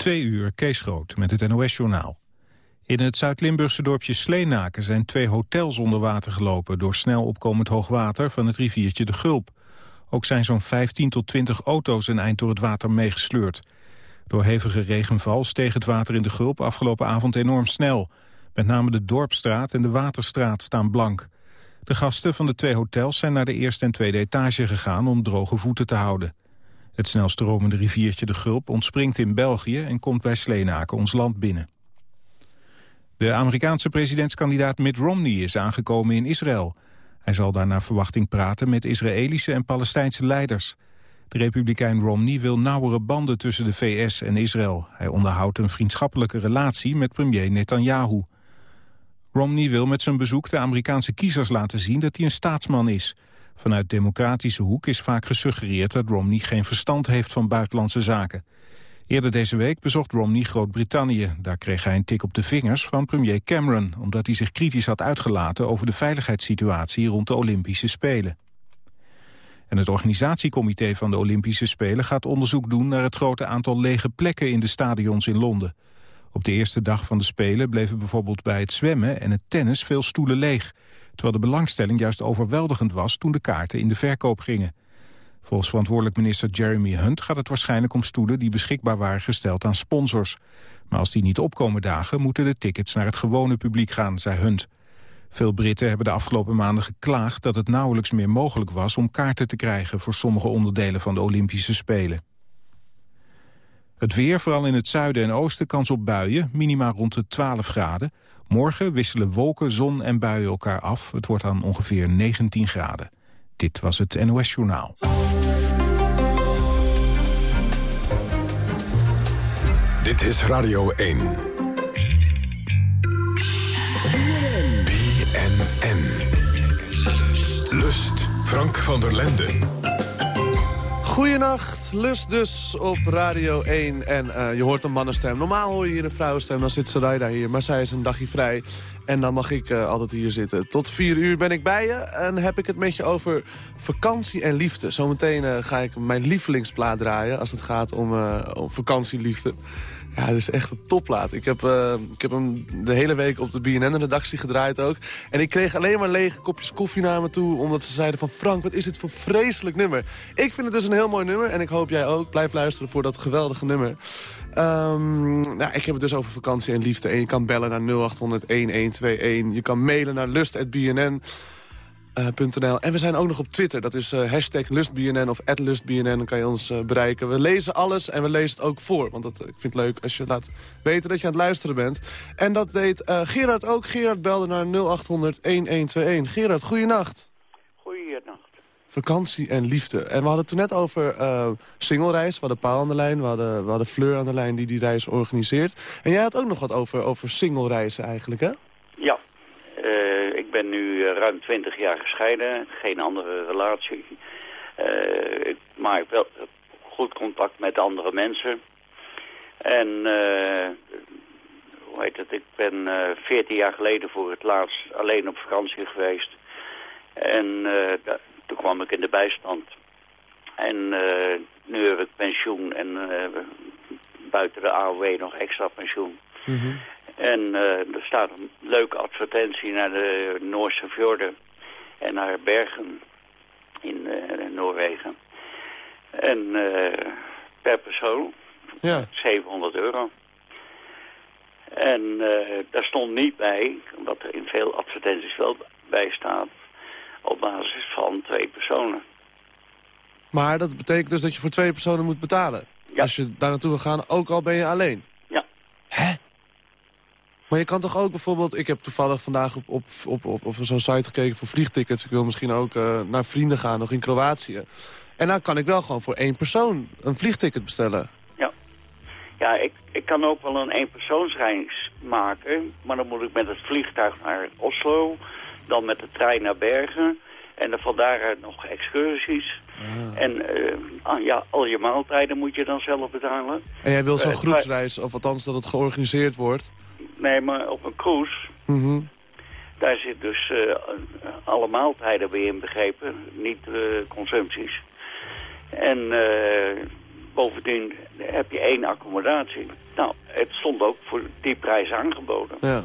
Twee uur, Kees Groot, met het NOS-journaal. In het Zuid-Limburgse dorpje Sleenaken zijn twee hotels onder water gelopen... door snel opkomend hoogwater van het riviertje de Gulp. Ook zijn zo'n 15 tot 20 auto's een eind door het water meegesleurd. Door hevige regenval steeg het water in de Gulp afgelopen avond enorm snel. Met name de Dorpstraat en de Waterstraat staan blank. De gasten van de twee hotels zijn naar de eerste en tweede etage gegaan... om droge voeten te houden. Het snelstromende riviertje de Gulp ontspringt in België... en komt bij Sleenaken ons land binnen. De Amerikaanse presidentskandidaat Mitt Romney is aangekomen in Israël. Hij zal daar naar verwachting praten met Israëlische en Palestijnse leiders. De republikein Romney wil nauwere banden tussen de VS en Israël. Hij onderhoudt een vriendschappelijke relatie met premier Netanyahu. Romney wil met zijn bezoek de Amerikaanse kiezers laten zien dat hij een staatsman is. Vanuit democratische hoek is vaak gesuggereerd dat Romney geen verstand heeft van buitenlandse zaken. Eerder deze week bezocht Romney Groot-Brittannië. Daar kreeg hij een tik op de vingers van premier Cameron... omdat hij zich kritisch had uitgelaten over de veiligheidssituatie rond de Olympische Spelen. En het organisatiecomité van de Olympische Spelen gaat onderzoek doen naar het grote aantal lege plekken in de stadions in Londen. Op de eerste dag van de Spelen bleven bijvoorbeeld bij het zwemmen en het tennis veel stoelen leeg. Terwijl de belangstelling juist overweldigend was toen de kaarten in de verkoop gingen. Volgens verantwoordelijk minister Jeremy Hunt gaat het waarschijnlijk om stoelen die beschikbaar waren gesteld aan sponsors. Maar als die niet opkomen dagen moeten de tickets naar het gewone publiek gaan, zei Hunt. Veel Britten hebben de afgelopen maanden geklaagd dat het nauwelijks meer mogelijk was om kaarten te krijgen voor sommige onderdelen van de Olympische Spelen. Het weer, vooral in het zuiden en oosten, kans op buien, minima rond de 12 graden. Morgen wisselen wolken, zon en buien elkaar af. Het wordt dan ongeveer 19 graden. Dit was het NOS Journaal. Dit is Radio 1. BNN. Lust. Frank van der Lenden. Goedenacht, lust dus op Radio 1 en uh, je hoort een mannenstem. Normaal hoor je hier een vrouwenstem, dan zit Sarayda hier, maar zij is een dagje vrij. En dan mag ik uh, altijd hier zitten. Tot vier uur ben ik bij je en heb ik het met je over vakantie en liefde. Zometeen uh, ga ik mijn lievelingsplaat draaien als het gaat om, om vakantieliefde. Ja, het is echt een topplaat. Ik heb, uh, ik heb hem de hele week op de BNN-redactie gedraaid ook. En ik kreeg alleen maar lege kopjes koffie naar me toe... omdat ze zeiden van Frank, wat is dit voor vreselijk nummer. Ik vind het dus een heel mooi nummer en ik hoop jij ook. Blijf luisteren voor dat geweldige nummer. Um, nou, ik heb het dus over vakantie en liefde. En je kan bellen naar 0800-1121. Je kan mailen naar lust.bnn. Uh, en we zijn ook nog op Twitter. Dat is uh, hashtag LustBNN of LustBNN. Dan kan je ons uh, bereiken. We lezen alles en we lezen het ook voor. Want dat, ik vind het leuk als je laat weten dat je aan het luisteren bent. En dat deed Gerard ook. Gerard belde naar 0800-1121. Gerard, goeienacht. Goeienacht. Vakantie en liefde. En we hadden het toen net over singlereis. We hadden Paul aan de lijn, we hadden, we hadden Fleur aan de lijn die die reis organiseert. En jij had ook nog wat over, over single-reizen eigenlijk, hè? Ja, ik ben nu eh, ruim 20 jaar gescheiden, geen andere relatie. Uh, maar wel goed contact met andere mensen. En hoe heet het, ik ben 14 jaar geleden voor het laatst alleen op vakantie geweest. En toen kwam ik in de bijstand. En nu heb ik pensioen en buiten de AOW nog extra pensioen. Mm en uh, er staat een leuke advertentie naar de Noorse fjorden en naar Bergen in uh, Noorwegen. En uh, per persoon ja. 700 euro. En daar stond niet bij, omdat er in veel advertenties wel bij staat, op basis van twee personen. Maar dat betekent dus dat je voor twee personen moet betalen? Ja. Als je daar naartoe wil gaan, ook al ben je alleen? Maar je kan toch ook bijvoorbeeld... Ik heb toevallig vandaag op, op, op, op, op zo'n site gekeken voor vliegtickets. Ik wil misschien ook uh, naar vrienden gaan, nog in Kroatië. En dan kan ik wel gewoon voor één persoon een vliegticket bestellen. Ja, ja ik, ik kan ook wel een eenpersoonsreis maken. Maar dan moet ik met het vliegtuig naar Oslo. Dan met de trein naar Bergen. En dan van daaruit nog excursies. Ah. En uh, ja, al je maaltijden moet je dan zelf betalen. En jij wil zo'n uh, groepsreis, of althans dat het georganiseerd wordt? Maar op een cruise... Mm Daar zit dus uh, alle maaltijden weer in begrepen, niet uh, consumpties. En uh, bovendien heb je één accommodatie. Nou, het stond ook voor die prijs aangeboden. Ja.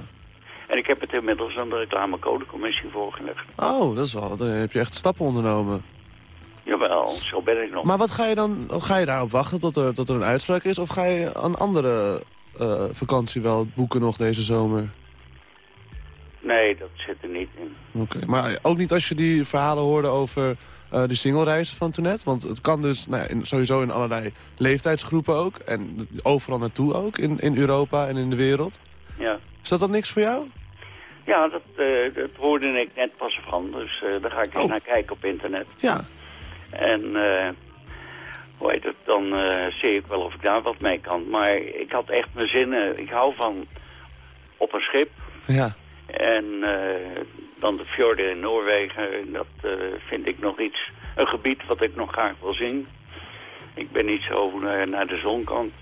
En ik heb het inmiddels aan de reclamecodecommissie voorgelegd. Oh, dat is wel, dan heb je echt stappen ondernomen. Jawel, zo ben ik nog. Maar wat ga je dan, ga je daarop wachten tot er, tot er een uitspraak is? Of ga je een andere eh, vakantie wel boeken nog deze zomer? Nee, dat zit er niet in. Oké, maar ook niet als je die verhalen hoorde over uh, die singlereizen van toen net? Want het kan dus nou in, sowieso in allerlei leeftijdsgroepen ook. En overal naartoe ook, in, in Europa en in de wereld. Ja. Is dat dan niks voor jou? Ja, dat, uh, dat hoorde ik net pas van. Dus daar ga ik eens Oh. naar kijken op internet. Ja. En hoe heet het, dan zie ik wel of ik daar wat mee kan. Maar ik had echt mijn zinnen. Ik hou van op een schip. Ja. En dan de fjorden in Noorwegen. Dat vind ik nog iets, een gebied wat ik nog graag wil zien. Ik ben niet zo naar de zonkant.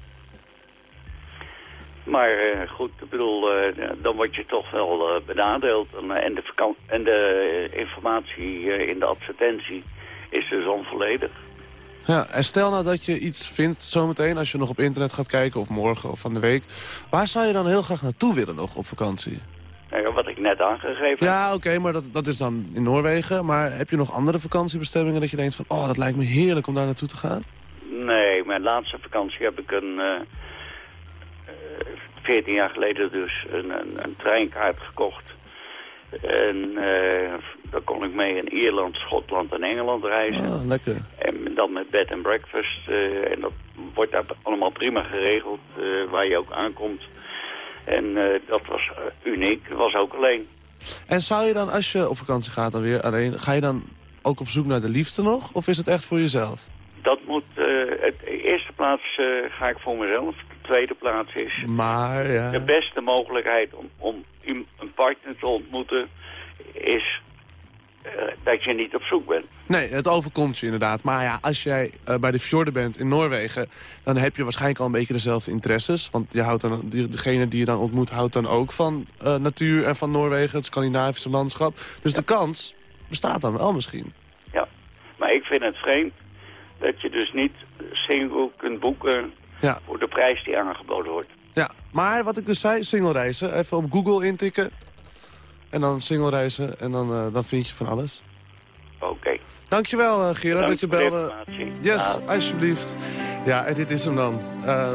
Maar uh, goed, ik bedoel, uh, dan word je toch wel uh, benadeeld. En, en, de en de informatie in de advertentie is dus onvolledig. Ja, en stel nou dat je iets vindt zometeen als je nog op internet gaat kijken... of morgen of van de week. Waar zou je dan heel graag naartoe willen nog op vakantie? Wat ik net aangegeven Ja, oké, okay, maar dat, dat is dan in Noorwegen. Maar heb je nog andere vakantiebestemmingen dat je denkt van... oh, dat lijkt me heerlijk om daar naartoe te gaan? Nee, mijn laatste vakantie heb ik een... 14 jaar geleden dus een, een, een treinkaart gekocht. En uh, daar kon ik mee in Ierland, Schotland en Engeland reizen. Ah, lekker. En dan met bed and breakfast. Uh, en dat wordt daar allemaal prima geregeld, uh, waar je ook aankomt. En dat was uniek, was ook alleen. En zou je dan, als je op vakantie gaat dan weer alleen... ga je dan ook op zoek naar de liefde nog? Of is het echt voor jezelf? Dat moet, het eerste plaats ga ik voor mezelf tweede plaats is maar, ja. de beste mogelijkheid om, om een partner te ontmoeten is uh, dat je niet op zoek bent. Nee, het overkomt je inderdaad. Maar ja, als jij uh, bij de fjorden bent in Noorwegen... dan heb je waarschijnlijk al een beetje dezelfde interesses. Want je houdt dan, degene die je dan ontmoet houdt dan ook van uh, natuur en van Noorwegen... het Scandinavische landschap. Dus ja. de kans bestaat dan wel misschien. Ja, maar ik vind het vreemd dat je dus niet single kunt boeken ja. voor de prijs die aangeboden wordt. Ja, maar wat ik dus zei, single reizen. Even op Google intikken. En dan single reizen. En dan, uh, dan vind je van alles. Oké. Okay. Dankjewel uh, Gerard dat je belde. Yes, ja. alsjeblieft. Ja, en dit is hem dan. Uh,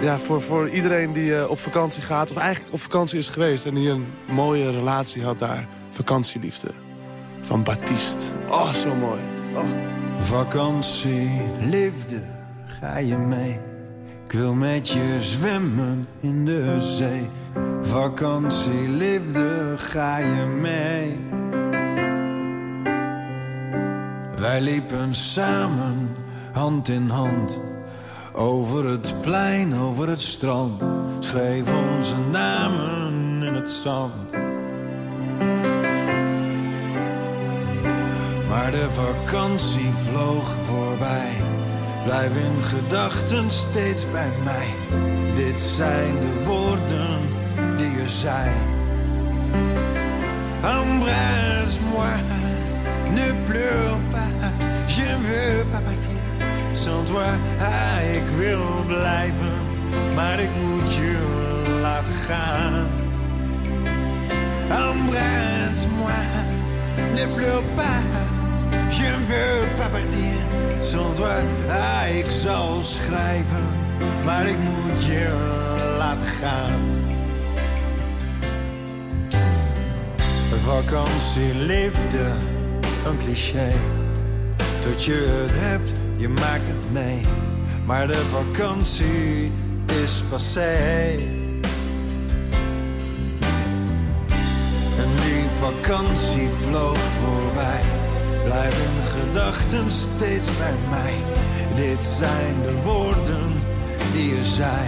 ja, voor, voor iedereen die op vakantie gaat, of eigenlijk op vakantie is geweest... en die een mooie relatie had daar. Vakantieliefde. Van Baptiste. Oh, zo mooi. Oh. Vakantie, liefde, ga je mee? Wil met je zwemmen in de zee. Vakantie, liefde, ga je mee? Wij liepen samen, hand in hand. Over het plein, over het strand. Schreef onze namen in het zand. Maar de vakantie vloog voorbij. Blijf in gedachten steeds bij mij. Dit zijn de woorden die je zei. Embrasse-moi, ne pleure pas. Je veux pas partir sans toi. Ah, ik wil blijven, maar ik moet je laten gaan. Embrasse-moi, ne pleure pas. Je veux pas toi. Ah, ik zal schrijven, maar ik moet je laten gaan. Vakantie, liefde, een cliché. Tot je het hebt, je maakt het mee. Maar de vakantie is passé. En die vakantie vloog voorbij. Blijf in gedachten steeds bij mij. Dit zijn de woorden die je zei.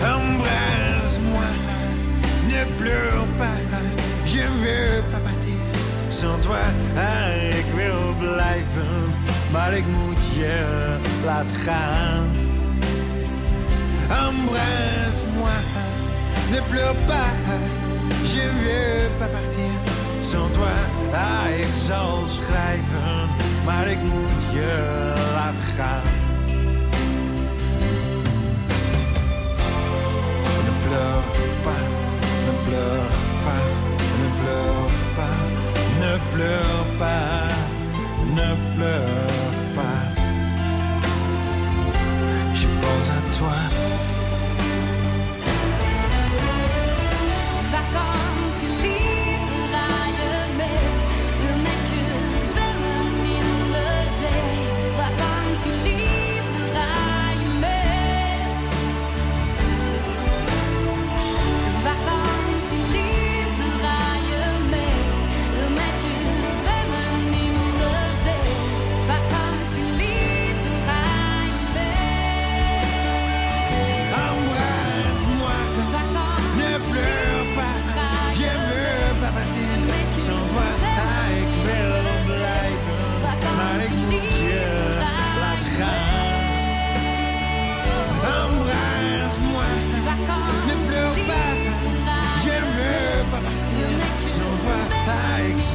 Embrasse-moi, ne pleure pas. Je veux pas partir sans toi. Ik wil blijven, maar ik moet je laten gaan. Embrasse-moi, ne pleure pas. Je veux pas partir sans toi. Ah, ik zal schrijven, maar ik moet je laten gaan. Ne pleure pas, ne pleure pas, ne pleure pas, ne pleure pas, ne pleure pas. Je pense à toi.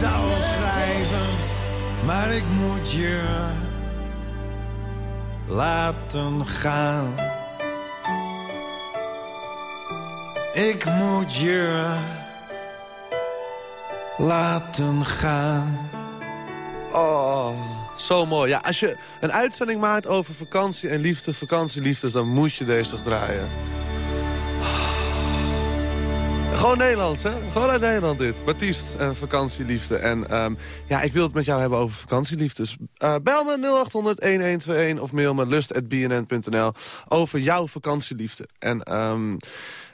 Zal schrijven, maar ik moet je laten gaan. Ik moet je laten gaan. Oh, zo mooi. Ja, als je een uitzending maakt over vakantie en liefde, vakantieliefdes... dan moet je deze draaien. Gewoon Nederlands, hè? Gewoon uit Nederland dit. Baptiste en vakantieliefde. En ehm, ja, ik wil het met jou hebben over vakantieliefdes. Eh, bel me 0800-1121 of mail me lust.bnn.nl over jouw vakantieliefde. En ehm,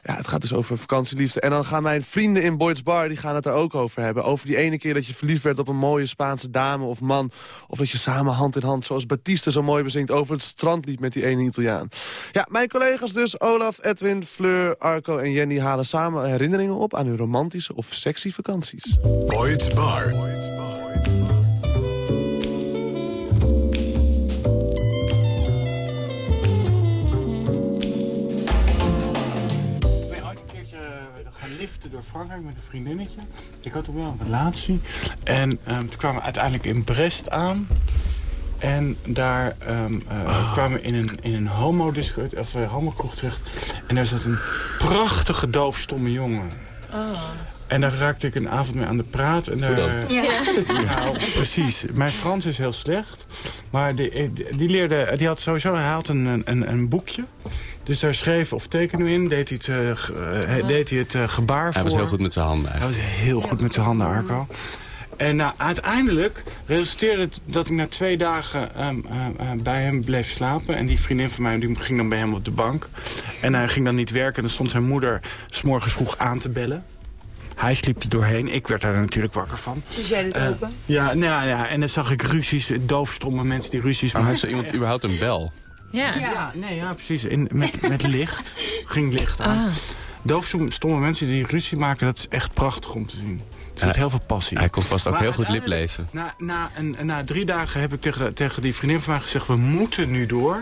ja, het gaat dus over vakantieliefde. En dan gaan mijn vrienden in Boyd's Bar, die gaan het er ook over hebben. Over die ene keer dat je verliefd werd op een mooie Spaanse dame of man. Of dat je samen hand in hand, zoals Baptiste zo mooi bezingt... over het strandlied met die ene Italiaan. Ja, mijn collega's dus, Olaf, Edwin, Fleur, Arco en Jenny... halen samen herinneringen op aan hun romantische of sexy vakanties. Boyd's Bar. Door Frankrijk met een vriendinnetje. Ik had toen wel een relatie. En ehm, toen kwamen we uiteindelijk in Brest aan. En daar ehm, eh, kwamen we in een, in een homo of uh, homokroeg terecht. En daar zat een prachtige doofstomme jongen. En daar raakte ik een avond mee aan de praat. En daar, Nou, precies. Mijn Frans is heel slecht. Maar die, die leerde, die had sowieso, hij had een, een, een boekje. Dus daar schreef of tekenen in, deed hij het, eh, eh, deed hij het eh, gebaar Hij voor. was heel goed met zijn handen Hij was heel goed met zijn handen, Arco. En nou, uiteindelijk resulteerde het dat ik na twee dagen ehm, eh, eh, bij hem bleef slapen. En die vriendin van mij die ging dan bij hem op de bank. En hij ging dan niet werken. En dan stond zijn moeder s'morgens vroeg aan te bellen. Hij sliep er doorheen. Ik werd daar natuurlijk wakker van. Dus jij doet Eh, open? Ja, nou, ja, en dan zag ik ruzies, doofstomme mensen die ruzies Maar had iemand überhaupt een bel? Ja. Ja, nee, ja, precies. In, met, met licht. Ging licht aan. Ah. Doofstomme mensen die ruzie maken, dat is echt prachtig om te zien. Er zit heel veel passie. Hij kon vast ook Maar heel goed liplezen. Na, na, een, na drie dagen heb ik tegen, tegen die vriendin van mij gezegd... we moeten nu door,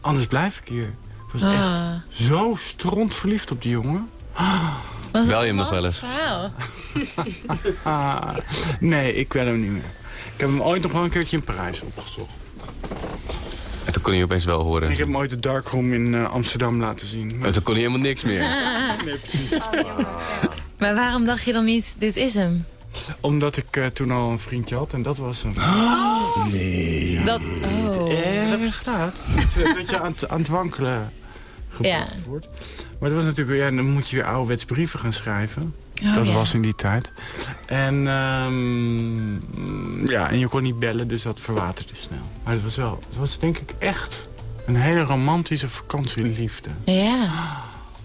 anders blijf ik hier. Ik was Ah. echt zo stront verliefd op die jongen. Was Bel het je hem nog een wel eens? verhaal? Ah, nee, ik wil hem niet meer. Ik heb hem ooit nog wel een keertje in Parijs opgezocht. En toen kon hij opeens wel horen. Ik heb hem ooit de darkroom in eh, Amsterdam laten zien. Maar- En toen kon hij helemaal niks meer. Nee, precies. Maar waarom dacht je dan niet, dit is hem? Omdat ik eh, toen al een vriendje had en dat was hem. Dat, oh. Dat bestaat. dat je aan het, aan het wankelen gebracht Ja. wordt. Maar dat was natuurlijk, ja, dan moet je weer ouderwets brieven gaan schrijven. Oh, dat ja. was in die tijd. En, ehm, ja, en je kon niet bellen, dus dat verwaterde snel. Maar het was wel, het was denk ik echt een hele romantische vakantieliefde. Ja,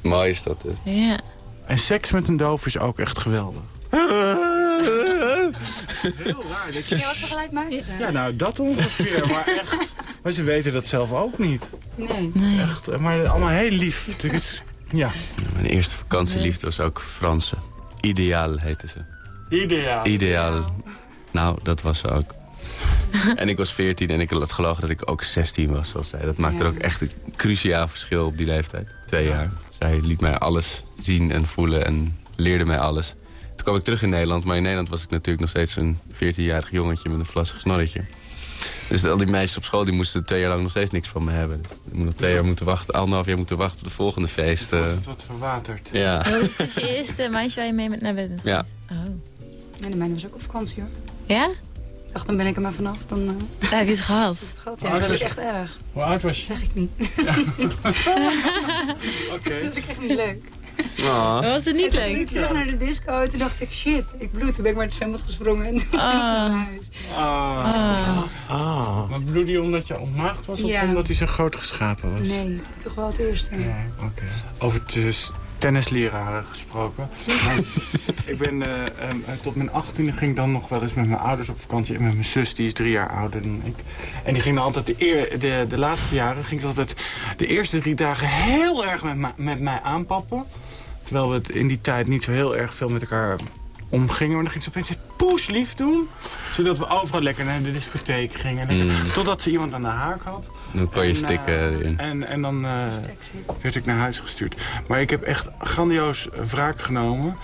Mooi is dat. dus. ja. En seks met een doof is ook echt geweldig. Heel raar dat je... Ja, wat voor geluid maken ze? Ja, nou, dat ongeveer, maar echt... Maar ze weten dat zelf ook niet. Nee. Nee. Echt, eh, maar allemaal heel lief. Ja, Mijn eerste vakantieliefde was ook Franse. Ideaal heette ze. ideaal. Ideaal. Nou, dat was ze ook. en ik was 14 en ik had gelogen dat ik ook 16 was, zoals zij. Dat maakte Ja. er ook echt een cruciaal verschil op die leeftijd. Twee jaar. Zij liet mij alles zien en voelen en leerde mij alles. Kwam ik terug in Nederland, maar in Nederland was ik natuurlijk nog steeds een 14-jarig jongetje met een vlassig snorretje. Dus al die meisjes op school die moesten twee jaar lang nog steeds niks van me hebben. Dus ik moet nog twee jaar moeten wachten, anderhalf jaar moeten wachten op de volgende feest. Was eh. het wat verwaterd? ja. Hoe is dus je eerste meisje waar je mee met naar bed ja. Oh. Nee, de mijne was ook op vakantie hoor. Ja? Ik dacht, dan ben ik er maar vanaf. Dan eh, Daar heb je het gehad. het gehad. Oh, Ja, dat is echt erg. Hoe oud was Dat je? zeg ik niet. Oké. Dat is ook echt niet leuk. Oh. Was het niet En toen ging leuk? ik terug naar de disco en toen dacht ik, shit, ik bloed. Toen ben ik maar het zwembad gesprongen en toen ben ik Ah. naar huis. Ah. Ah. Maar bedoelde je omdat je ontmaagd was of Ja. omdat hij zo groot geschapen was? Nee, toch wel het eerste. Ja, oké. Over de s- tennisleraren gesproken. Maar ik ben eh, ehm, eh, tot mijn achttiende ging ik dan nog wel eens met mijn ouders op vakantie. En met mijn zus, die is drie jaar ouder dan ik. En die ging dan altijd de, eer, de, de laatste jaren... ging ze altijd de eerste drie dagen heel erg met, met mij aanpappen. Terwijl we het in die tijd niet zo heel erg veel met elkaar omgingen. Maar dan ging ze opeens poeslief doen. Zodat we overal lekker naar de discotheek gingen. Mm. Totdat ze iemand aan de haak had. Dan kon je En, stikken eh, erin. En, en dan eh, werd ik naar huis gestuurd. Maar ik heb echt grandioos wraak genomen.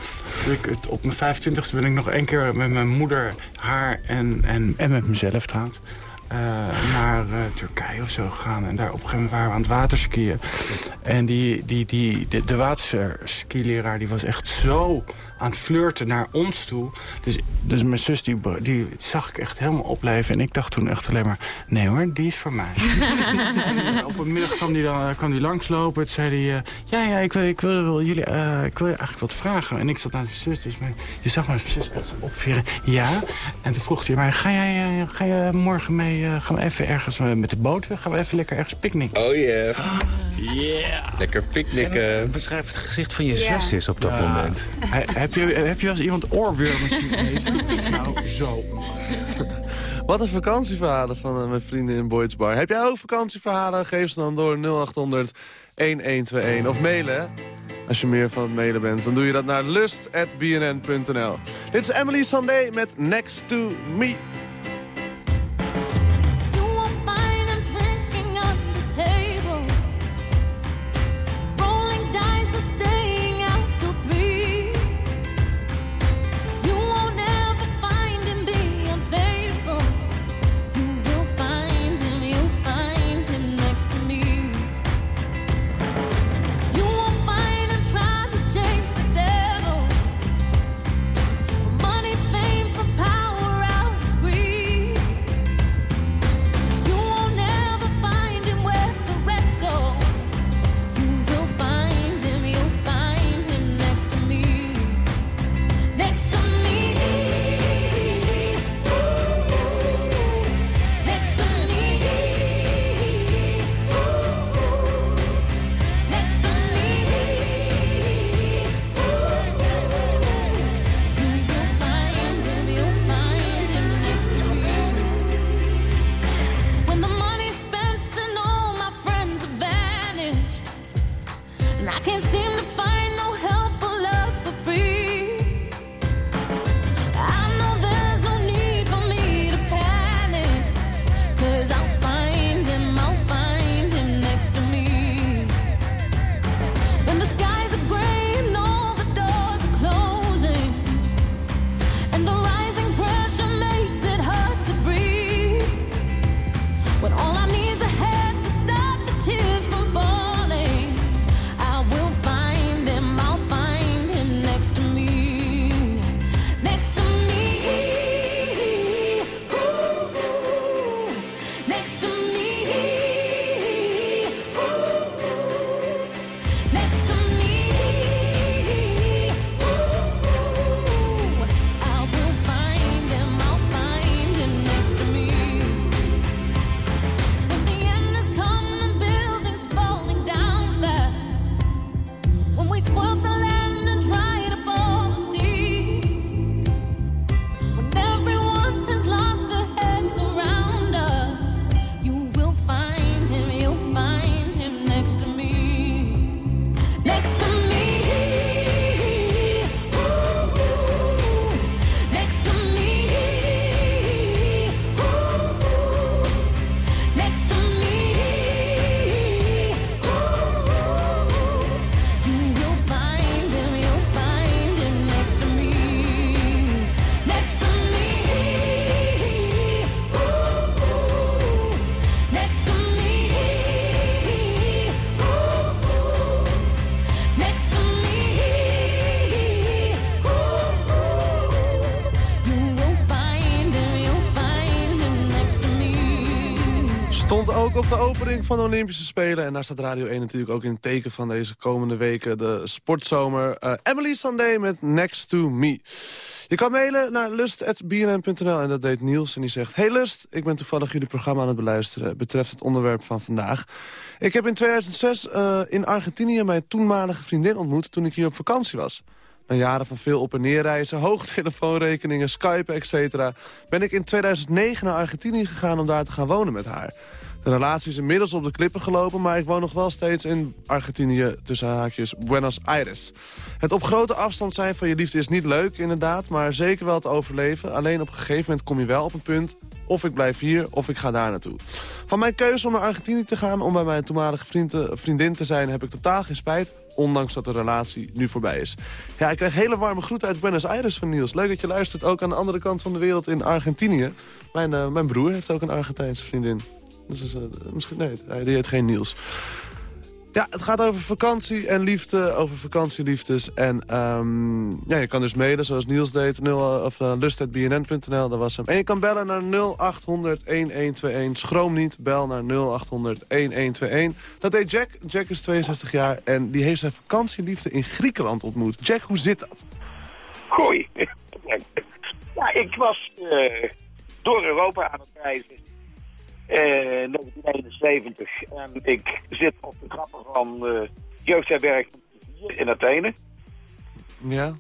Dat ik het, op mijn 25e ben ik nog één keer met mijn moeder, haar en, en, en met mezelf trouwens... eh, naar eh, Turkije of zo gegaan. En daar op een gegeven moment waren we aan het waterskiën. En die, die, die, de, de waterskileraar die was echt zo aan het flirten naar ons toe. Dus, dus mijn zus die, die zag ik echt helemaal opleven. En ik dacht toen echt alleen maar... Nee hoor, die is voor mij. En, op een middag kwam die, dan, kwam die langslopen. Toen zei hij... eh, ja, ja, ik wil, ik, wil, wil jullie, eh, ik wil je eigenlijk wat vragen. En ik zat naast mijn zus. Dus mijn, je zag mijn zus echt opveren. Ja. En toen vroeg hij mij... Ga jij, eh, ga je morgen mee... eh, gaan we even ergens met de boot weg? Gaan we even lekker ergens picknicken? Oh yeah. Yeah. Lekker picknicken. Beschrijf het gezicht van je Ja. zus eens op dat Ja. moment. He- heb, je, heb je wel eens iemand oorwormen zien eten? nou, zo. Wat een vakantieverhalen van eh, mijn vrienden in Boyd's Bar. Heb jij ook vakantieverhalen? Geef ze dan door 0800 1121 of mailen. Als je meer van het mailen bent, dan doe je dat naar lust.bnn.nl. Dit is Emily Sandé met Next to Me. Ook op de opening van de Olympische Spelen. En daar staat Radio 1 natuurlijk ook in het teken van deze komende weken. De sportzomer. Eh, Emily Sandé met Next to Me. Je kan mailen naar lust.bnn.nl en dat deed Niels. En die zegt, hey Lust, ik ben toevallig jullie programma aan het beluisteren... betreft het onderwerp van vandaag. Ik heb in 2006 eh, in Argentinië mijn toenmalige vriendin ontmoet... toen ik hier op vakantie was. Na jaren van veel op- en neerreizen, hoge telefoonrekeningen, Skype, etc. ben ik in 2009 naar Argentinië gegaan om daar te gaan wonen met haar. De relatie is inmiddels op de klippen gelopen, maar ik woon nog wel steeds in Argentinië, tussen haakjes, Buenos Aires. Het op grote afstand zijn van je liefde is niet leuk, inderdaad, maar zeker wel te overleven. Alleen op een gegeven moment kom je wel op een punt, of ik blijf hier, of ik ga daar naartoe. Van mijn keuze om naar Argentinië te gaan, om bij mijn toenmalige vriend, vriendin te zijn, heb ik totaal geen spijt. Ondanks dat de relatie nu voorbij is. Ja, ik krijg hele warme groeten uit Buenos Aires van Niels. Leuk dat je luistert, ook aan de andere kant van de wereld in Argentinië. Mijn, eh, mijn broer heeft ook een Argentijnse vriendin. Dus eh, misschien, nee, hij- heet geen Niels. Ja, het gaat over vakantie en liefde, over vakantieliefdes. En ehm, ja, je kan dus mailen zoals Niels deed, 0, of uh, lust.bnn.nl, dat was hem. En je kan bellen naar 0800-1121. Schroom niet, bel naar 0800-1121. Dat deed Jack. Jack is 62 jaar en die heeft zijn vakantieliefde in Griekenland ontmoet. Jack, hoe zit dat? Goeie. Ja, ik was eh, door Europa aan het reizen. Eh, in 1971. En ik zit op de trappen van eh jeugdherberg in Athene. Ja?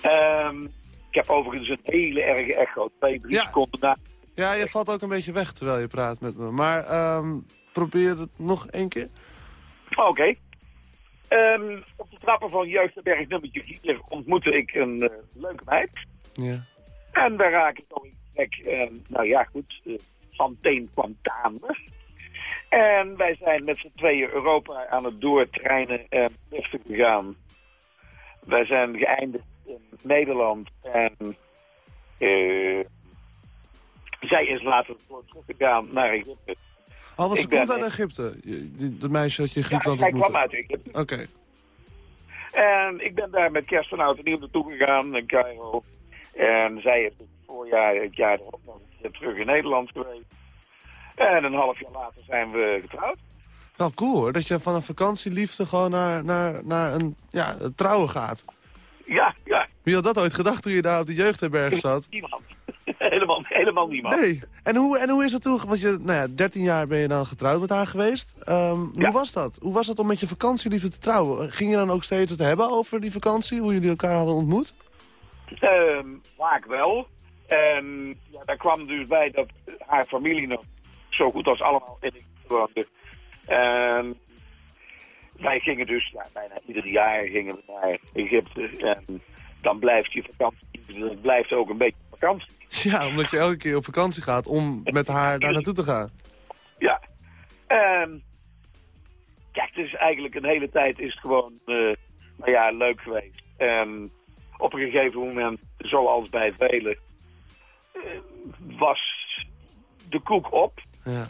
Ehm, ik heb overigens een hele erge echo. Twee, drie Ja. seconden na. Ja, je valt ook een beetje weg terwijl je praat met me. Maar ehm, probeer het nog één keer. Oké. Ehm, op de trappen van jeugdherberg nummertje 4 ontmoette ik een eh, leuke meid. Ja. En daar raak ik al in gesprek. Nou ja, goed. eh, van teen kwam. En wij zijn met z'n tweeën Europa aan het doortreinen en liften gegaan. Wij zijn geëindigd in Nederland. En eh, zij is later door teruggegaan naar Egypte. Oh, want ze Ik komt uit Egypte. Dat meisje dat je in Ja, Griekenland zij ontmoette. kwam uit Egypte. Oké. En ik ben daar met kerst en oud en nieuw naartoe gegaan in Cairo. En zij is het voorjaar, het jaar erop nog een keer terug in Nederland geweest. En een half jaar later zijn we getrouwd. Wel cool hoor, dat je van een vakantieliefde gewoon naar, naar, naar een ja, trouwen gaat. Ja, ja. Wie had dat ooit gedacht toen je daar op de jeugdherberg zat? Niemand. helemaal, helemaal niemand. Nee. En hoe, en hoe is het toen? Want je, nou ja, 13 jaar ben je dan getrouwd met haar geweest. Ehm, Hoe was dat? Hoe was het om met je vakantieliefde te trouwen? Ging je dan ook steeds het hebben over die vakantie? Hoe jullie elkaar hadden ontmoet? Ehm, vaak wel. En ja, daar kwam dus bij dat haar familie nog zo goed als allemaal in Egypte woonde. En wij gingen dus ja, bijna ieder jaar gingen we naar Egypte. En dan blijft je vakantie, het blijft ook een beetje vakantie. Ja, omdat je elke keer op vakantie gaat om met haar daar naartoe te gaan. Ja. Het is eigenlijk een hele tijd is het gewoon, eh, nou ja, leuk geweest. En op een gegeven moment, zoals bij velen, was de koek op. Ja.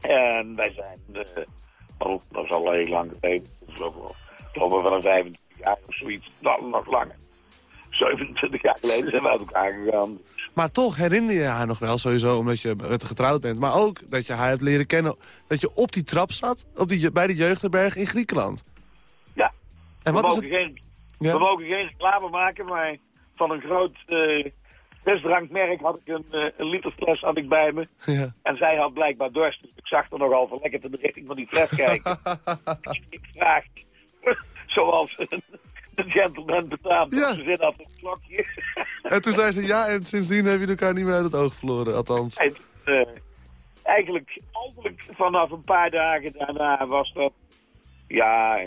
En wij zijn, eh, oh, dat is al heel lang geleden, geloof een 25 jaar of zoiets, nou, nog langer. 27 jaar geleden zijn we uit elkaar gegaan. Maar toch herinner je haar nog wel sowieso, omdat je met getrouwd bent. Maar ook dat je haar hebt leren kennen, dat je op die trap zat, op die, bij de jeugdherberg in Griekenland. Ja. En wat we, is mogen het? geen, Ja. we mogen geen reclame maken, maar van een groot eh frisdrankmerk had ik een, eh, een liter fles had ik bij me. Ja. En zij had blijkbaar dorst, dus ik zag er nogal verlekkerd in de richting van die fles kijken. ik vraag, zoals een, een gentleman betaamt, Ja. ze zit op een klokje. En toen zei ze ja, en sindsdien hebben jullie elkaar niet meer uit het oog verloren, althans. En, eh, eigenlijk, eigenlijk vanaf een paar dagen daarna was dat, ja,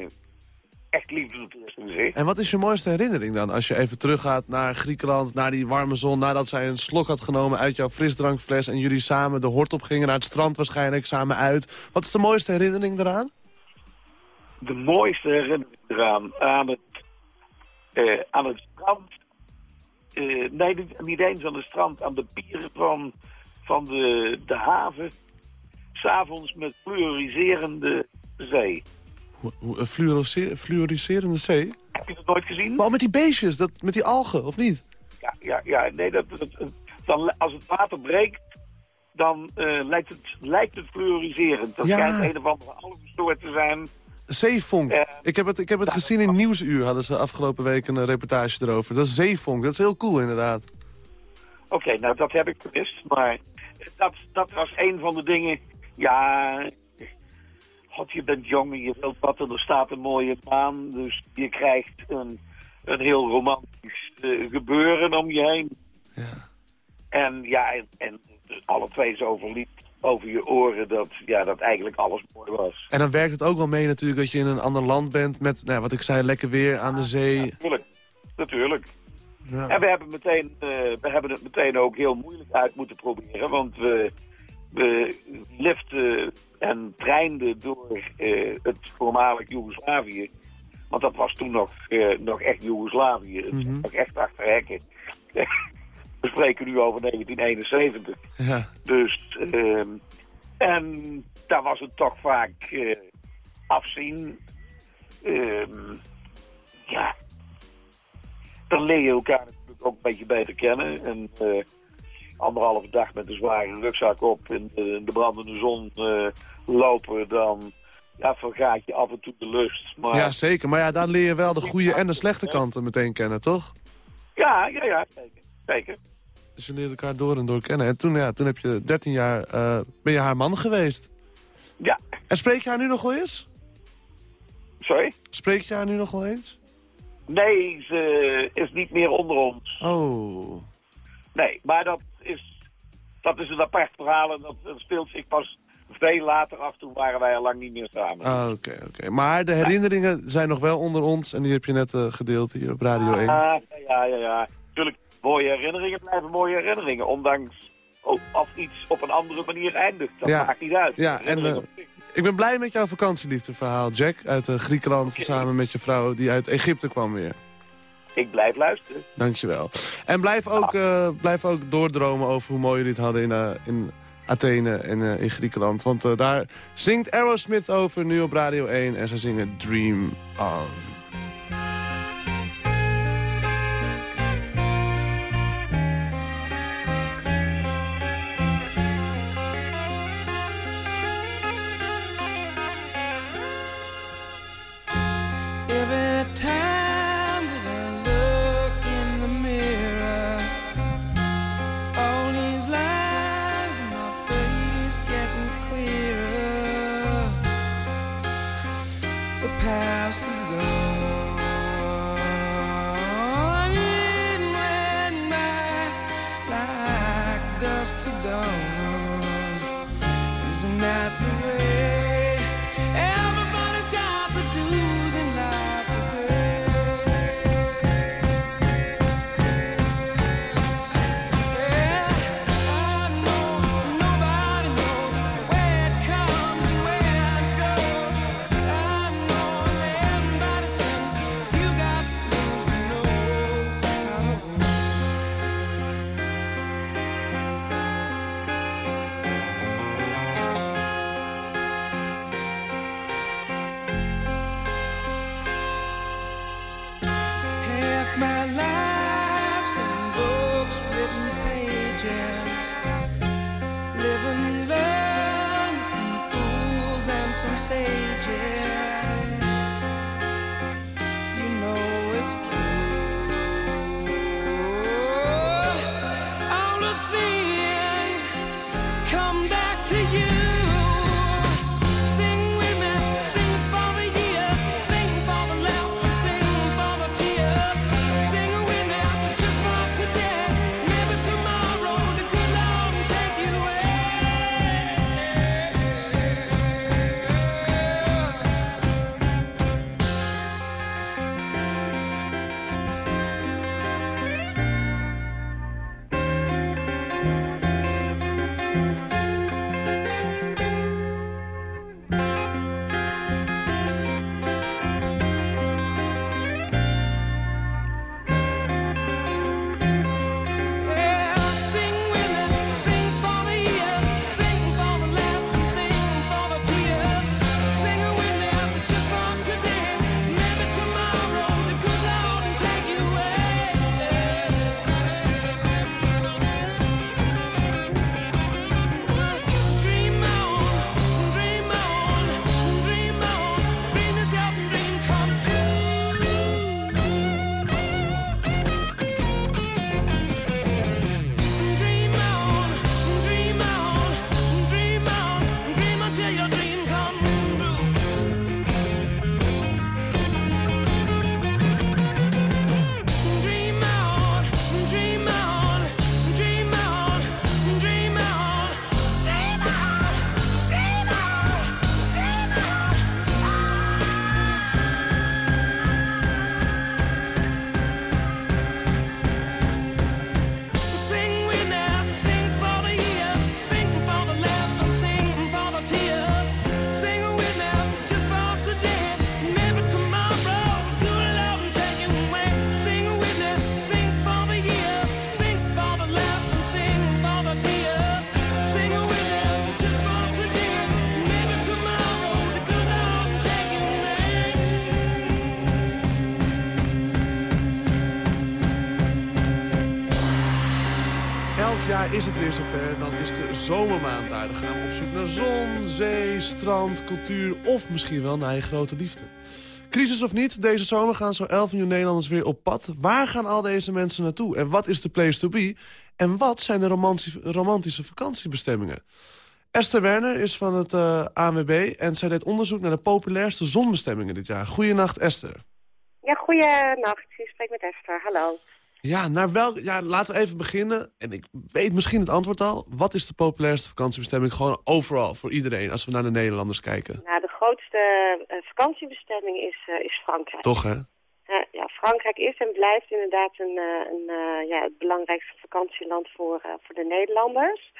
echt eerste gezicht. En wat is je mooiste herinnering dan, als je even teruggaat naar Griekenland, naar die warme zon, nadat zij een slok had genomen uit jouw frisdrankfles en jullie samen de hort op gingen naar het strand waarschijnlijk, samen uit. Wat is de mooiste herinnering daaraan? de mooiste herinnering eraan aan het, eh, aan het strand. eh, nee, niet, niet eens aan het strand, aan de pieren van, van de, de haven. S'avonds met fluoriserende zee. Fluoriserende zee? Heb je dat nooit gezien? Maar met die beestjes, dat, met die algen, of niet? Ja, ja, ja nee, dat, dat, dan, als het water breekt, dan eh, lijkt, het, lijkt het fluoriserend. Dat Ja. schijnt een of andere algensoort te zijn. Zeevonk. Eh, ik heb het, ik heb het gezien in Nieuwsuur, hadden ze afgelopen week een eh, reportage erover. Dat is zeevonk, dat is heel cool inderdaad. Oké, nou dat heb ik gemist. Maar dat, dat was een van de dingen. Ja, God, je bent jong en je wilt wat en er staat een mooie maan. Dus je krijgt een, een heel romantisch eh, gebeuren om je heen. Ja. En ja, en, en alle twee zo verliefd over je oren dat, ja, dat eigenlijk alles mooi was. En dan werkt het ook wel mee natuurlijk dat je in een ander land bent met, nou, wat ik zei, lekker weer aan de zee. Natuurlijk, natuurlijk. Ja. En we hebben, meteen, eh, we hebben het meteen ook heel moeilijk uit moeten proberen. Want we, we liften en treinden door eh, het voormalig Joegoslavië. Want dat was toen nog, eh, nog echt Joegoslavië. Het Mhm. was nog echt achter hekken. we spreken nu over 1971. Ja. Dus, ehm, en daar was het toch vaak eh, afzien. Ehm, ja, dan leer je elkaar natuurlijk ook een beetje beter kennen. En anderhalve dag met een zware rugzak op in de, de brandende zon eh, lopen, dan ja, vergaat je af en toe de lust. Maar ja, zeker. Maar ja, daar leer je wel de goede en de slechte kanten meteen kennen, toch? ja, ja, ja, zeker. zeker. Dus je leert elkaar door en door kennen. En toen, ja, toen heb je 13 jaar, eh, ben je haar man geweest. Ja. En spreek je haar nu nog wel eens? Sorry? Spreek je haar nu nog wel eens? Nee, ze is niet meer onder ons. Oh. Nee, maar dat is, dat is een apart verhaal en dat, dat speelt zich pas veel later af. Toen waren wij al lang niet meer samen. Ah, Oké, oké. Maar de herinneringen zijn nog wel onder ons. En die heb je net eh, gedeeld hier op Radio 1. Ah, ja, ja, ja. Tuurlijk, mooie herinneringen blijven mooie herinneringen. Ondanks of, of iets op een andere manier eindigt. Dat Ja. maakt niet uit. Ja, en eh, ik ben blij met jouw vakantieliefdeverhaal, Jack. Uit eh, Griekenland, samen met je vrouw die uit Egypte kwam weer. Ik blijf luisteren. Dankjewel. En blijf ook, eh, blijf ook doordromen over hoe mooi jullie het hadden in, eh, in Athene en eh, in Griekenland. Want daar zingt Aerosmith over nu op Radio 1 en ze zingen Dream On. just to dawn. Is het weer zover. Dan is de zomermaand daar. Dan gaan we op zoek naar zon, zee, strand, cultuur... of misschien wel naar je grote liefde. Crisis of niet, deze zomer gaan zo'n 11 miljoen Nederlanders weer op pad. Waar gaan al deze mensen naartoe? En wat is de place to be? En wat zijn de romantische, vakantiebestemmingen? Esther Werner is van het eh ANWB en zij deed onderzoek naar de populairste zonbestemmingen dit jaar. Goedenacht Esther. Ja, goeienacht. U spreekt met Esther. Hallo. Ja, naar welk, ja, laten we even beginnen. En ik weet misschien het antwoord al. Wat is de populairste vakantiebestemming gewoon overal voor iedereen als we naar de Nederlanders kijken? Nou, de grootste eh, vakantiebestemming is, eh, is Frankrijk. Toch hè? Eh, ja, Frankrijk is en blijft inderdaad een, eh, een, ja, het belangrijkste vakantieland voor, voor de Nederlanders.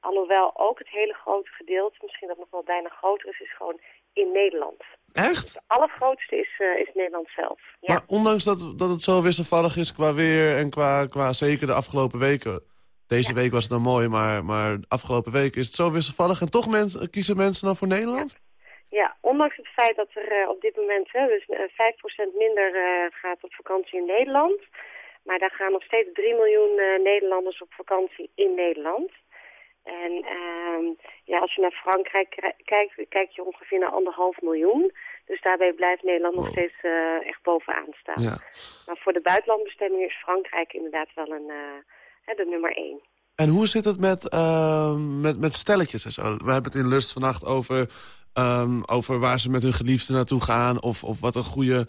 Alhoewel ook het hele grote gedeelte, misschien dat nog wel bijna groter is, is gewoon in Nederland. Echt? Het allergrootste is, eh, is Nederland zelf. Ja. Maar ondanks dat, dat het zo wisselvallig is qua weer en qua, qua zeker de afgelopen weken. Deze week was het dan mooi, maar, maar de afgelopen weken is het zo wisselvallig. En toch mensen, kiezen mensen dan voor Nederland? Ja, ondanks het feit dat er eh, op dit moment hè, dus, eh, 5% minder eh, gaat op vakantie in Nederland. Maar daar gaan nog steeds 3 miljoen Nederlanders op vakantie in Nederland. En ehm, ja, als je naar Frankrijk kri- kijkt, kijk je ongeveer naar anderhalf miljoen. Dus daarbij blijft Nederland nog steeds eh, echt bovenaan staan. Ja. Maar voor de buitenlandbestemming is Frankrijk inderdaad wel een, eh, de nummer één. En hoe zit het met, ehm, met, met stelletjes en zo? We hebben het in Lust vannacht over, ehm, over waar ze met hun geliefde naartoe gaan... Of, of wat een goede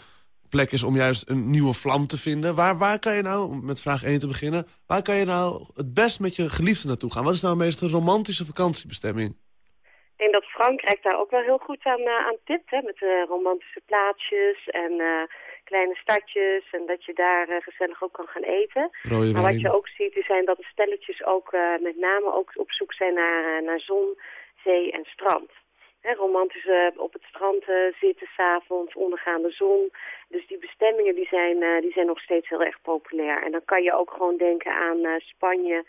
plek is om juist een nieuwe vlam te vinden. Waar, waar kan je nou, om met vraag 1 te beginnen... waar kan je nou het best met je geliefde naartoe gaan? Wat is nou de meest romantische vakantiebestemming? Ik denk dat Frankrijk daar ook wel heel goed aan, eh, aan tipt, hè, met de romantische plaatsjes en eh, kleine stadjes en dat je daar gezellig ook kan gaan eten. Maar wat wijn. je ook ziet, is zijn dat de stelletjes ook met name ook op zoek zijn naar, naar zon, zee en strand. Hè, romantisch eh, op het strand eh, zitten s'avonds, ondergaande zon. Dus die bestemmingen die zijn, eh, die zijn nog steeds heel erg populair. En dan kan je ook gewoon denken aan Spanje,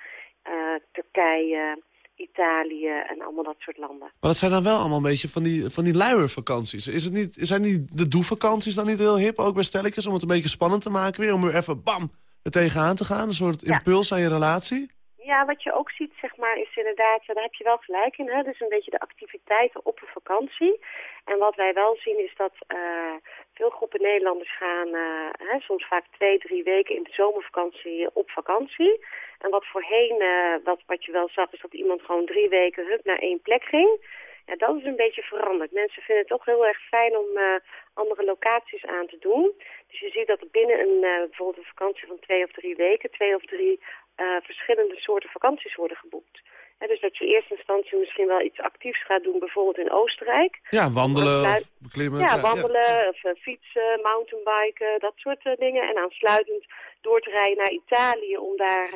Turkije, Italië en allemaal dat soort landen. Maar dat zijn dan wel allemaal een beetje van die, van die luiervakanties. Is het niet, zijn die, de doe-vakanties dan niet heel hip, ook bij stelletjes... om het een beetje spannend te maken weer, om weer even bam er tegenaan te gaan? Een soort impuls aan je relatie? Ja, wat je ook ziet, zeg maar, is inderdaad, daar heb je wel gelijk in, hè? dus een beetje de activiteiten op een vakantie. En wat wij wel zien is dat eh, veel groepen Nederlanders gaan eh, hè, soms vaak twee, drie weken in de zomervakantie op vakantie. En wat voorheen, eh, wat, wat je wel zag, is dat iemand gewoon drie weken hup naar één plek ging. Ja, dat is een beetje veranderd. Mensen vinden het toch heel erg fijn om andere locaties aan te doen. Dus je ziet dat binnen een, bijvoorbeeld een vakantie van twee of drie weken, twee of drie verschillende soorten vakanties worden geboekt. Dus dat je in eerste instantie misschien wel iets actiefs gaat doen, bijvoorbeeld in Oostenrijk. Ja, wandelen of beklimmen. Ja, wandelen of eh, fietsen, mountainbiken, dat soort eh, dingen. En aansluitend door te rijden naar Italië om daar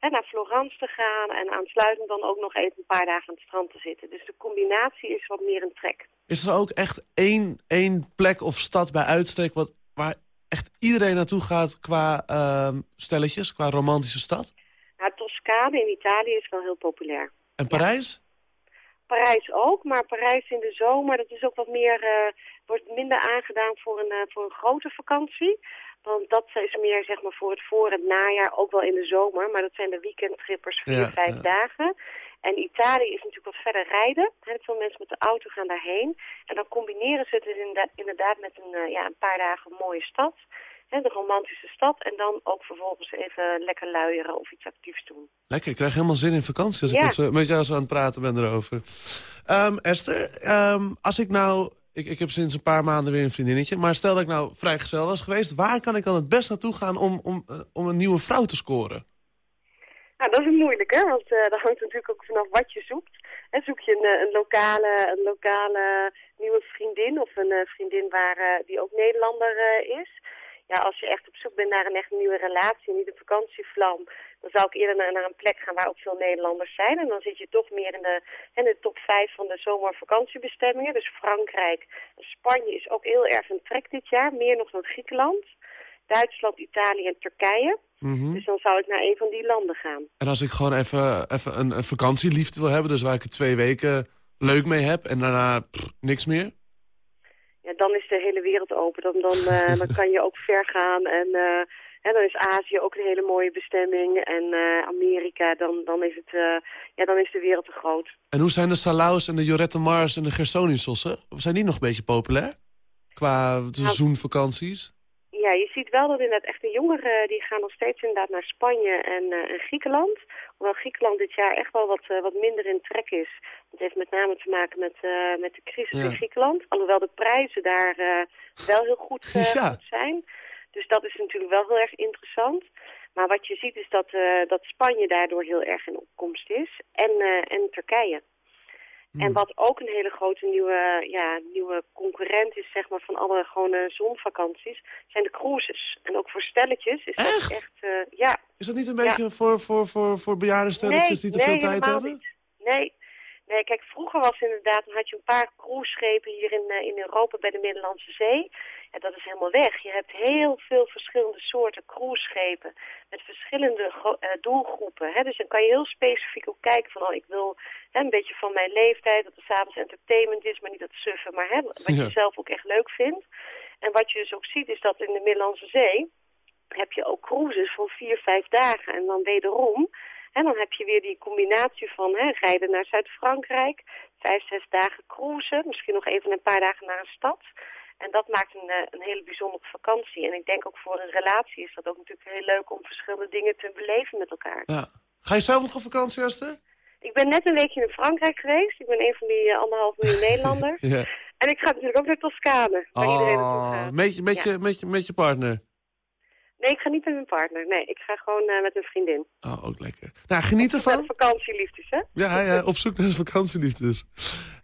eh, naar Florence te gaan. En aansluitend dan ook nog even een paar dagen aan het strand te zitten. Dus de combinatie is wat meer een trek. Is er ook echt één, één plek of stad bij uitstek... Wat, waar echt iedereen naartoe gaat qua ehm, stelletjes, qua romantische stad? Nou, Toscane in Italië is wel heel populair. En Parijs? Parijs ook, maar Parijs in de zomer, dat is ook wat meer, eh, wordt minder aangedaan voor een, eh, voor een grote vakantie. Want dat is meer zeg maar voor het voor- en najaar, ook wel in de zomer. Maar dat zijn de weekendtrippers, vier, Ja, vijf ja. dagen. En Italië is natuurlijk wat verder rijden. Hè, veel mensen met de auto gaan daarheen. En dan combineren ze het dus inderdaad, met een, eh, ja, een paar dagen mooie stad. Hè, de romantische stad. En dan ook vervolgens even lekker luieren of iets actiefs doen. Lekker, ik krijg helemaal zin in vakantie als ik Ja. met, zo, met jou zo aan het praten ben erover. Ehm, Esther, ehm, als ik nou... Ik, ik heb sinds een paar maanden weer een vriendinnetje. Maar stel dat ik nou vrijgezel was geweest... waar kan ik dan het best naartoe gaan om, om, eh, om een nieuwe vrouw te scoren? Nou, dat is moeilijk, hè? Want eh dat hangt natuurlijk ook vanaf wat je zoekt. En zoek je een, eh, een, lokale, een lokale nieuwe vriendin of een eh, vriendin waar, die ook Nederlander is. Ja, als je echt op zoek bent naar een echt nieuwe relatie, niet een vakantievlam, dan zou ik eerder naar, naar een plek gaan waar ook veel Nederlanders zijn. En dan zit je toch meer in de, in de top 5 van de zomervakantiebestemmingen. Dus Frankrijk Spanje is ook heel erg een trek dit jaar, meer nog dan Griekenland. Duitsland, Italië en Turkije. Mhm. Dus dan zou ik naar een van die landen gaan. En als ik gewoon even, even een, een vakantieliefde wil hebben... dus waar ik het twee weken leuk mee heb en daarna pff, niks meer... Ja, dan is de hele wereld open. Dan, dan, eh, dan kan je ook ver gaan. En, eh, Hè, dan is Azië ook een hele mooie bestemming. En eh, Amerika, dan, dan, is het, ja, dan is de wereld te groot. En hoe zijn de Salaus en de Jorette Mars en de Gersonisossen? Zijn die nog een beetje populair? Qua seizoenvakanties? Ja, je ziet wel dat inderdaad echt de jongeren... die gaan nog steeds inderdaad naar Spanje en, eh, en Griekenland. Hoewel Griekenland dit jaar echt wel wat, eh, wat minder in trek is. Dat heeft met name te maken met, eh, met de crisis Ja. in Griekenland. Alhoewel de prijzen daar eh, wel heel goed, eh, Ja. goed zijn. Dus dat is natuurlijk wel heel erg interessant. Maar wat je ziet is dat, eh, dat Spanje daardoor heel erg in opkomst is. En, eh, en Turkije. En wat ook een hele grote nieuwe, ja, nieuwe concurrent is zeg maar, van alle gewone zonvakanties, zijn de cruises. En ook voor stelletjes is dat echt, eh, ja. Is dat niet een beetje voor, voor, voor, voor bejaarde stelletjes die te veel tijd hebben? niet. Nee. nee, kijk, vroeger was inderdaad, dan had je een paar cruiseschepen hier in, eh, in Europa bij de Middellandse Zee. Ja, dat is helemaal weg. Je hebt heel veel verschillende soorten cruiseschepen met verschillende eh, doelgroepen. Hè? Dus dan kan je heel specifiek ook kijken van, oh, ik wil hè, een beetje van mijn leeftijd, dat er s'avonds entertainment is, maar niet dat suffen, maar hè, wat Ja. je zelf ook echt leuk vindt. En wat je dus ook ziet is dat in de Middellandse Zee heb je ook cruises van vier, vijf dagen. En dan wederom, en dan heb je weer die combinatie van hè, rijden naar Zuid-Frankrijk, vijf, zes dagen cruisen, misschien nog even een paar dagen naar een stad. En dat maakt een, eh, een hele bijzondere vakantie. En ik denk ook voor een relatie is dat ook natuurlijk heel leuk om verschillende dingen te beleven met elkaar. Ja. Ga je zelf nog op vakantie, Esther? Ik ben net een weekje in Frankrijk geweest. Ik ben een van die eh, anderhalf miljoen Nederlanders. Ja. En ik ga natuurlijk ook naar Toscane, waar iedereen naartoe Oh, gaat. met, je, met, Ja. je, met, je, met je partner. Nee, ik ga niet met mijn partner. Nee, ik ga gewoon eh, met een vriendin. Oh, ook lekker. Nou, geniet ervan. Vakantieliefdes, hè? Ja, ja, op zoek naar vakantieliefdes.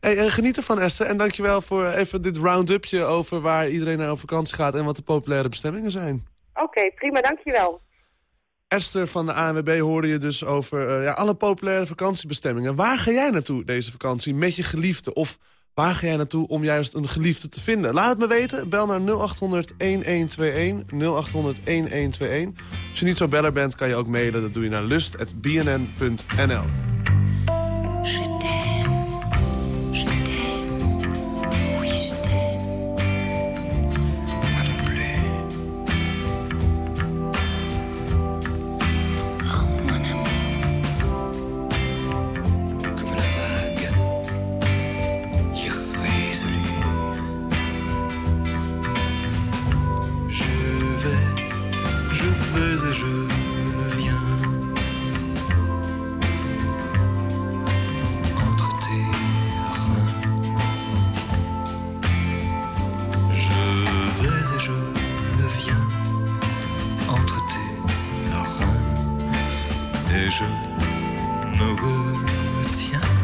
Hey, eh, geniet ervan, Esther. En dankjewel voor even dit round-upje over waar iedereen naar op vakantie gaat... en wat de populaire bestemmingen zijn. Oké, prima, dankjewel. Esther van de ANWB hoorde je dus over eh, ja, alle populaire vakantiebestemmingen. Waar ga jij naartoe deze vakantie met je geliefde? Of waar ga jij naartoe om juist een geliefde te vinden? Laat het me weten. Bel naar 0800-1121. 0800-1121. Als je niet zo beller bent, kan je ook mailen. Dat doe je naar lust.bnn.nl. je me retiens.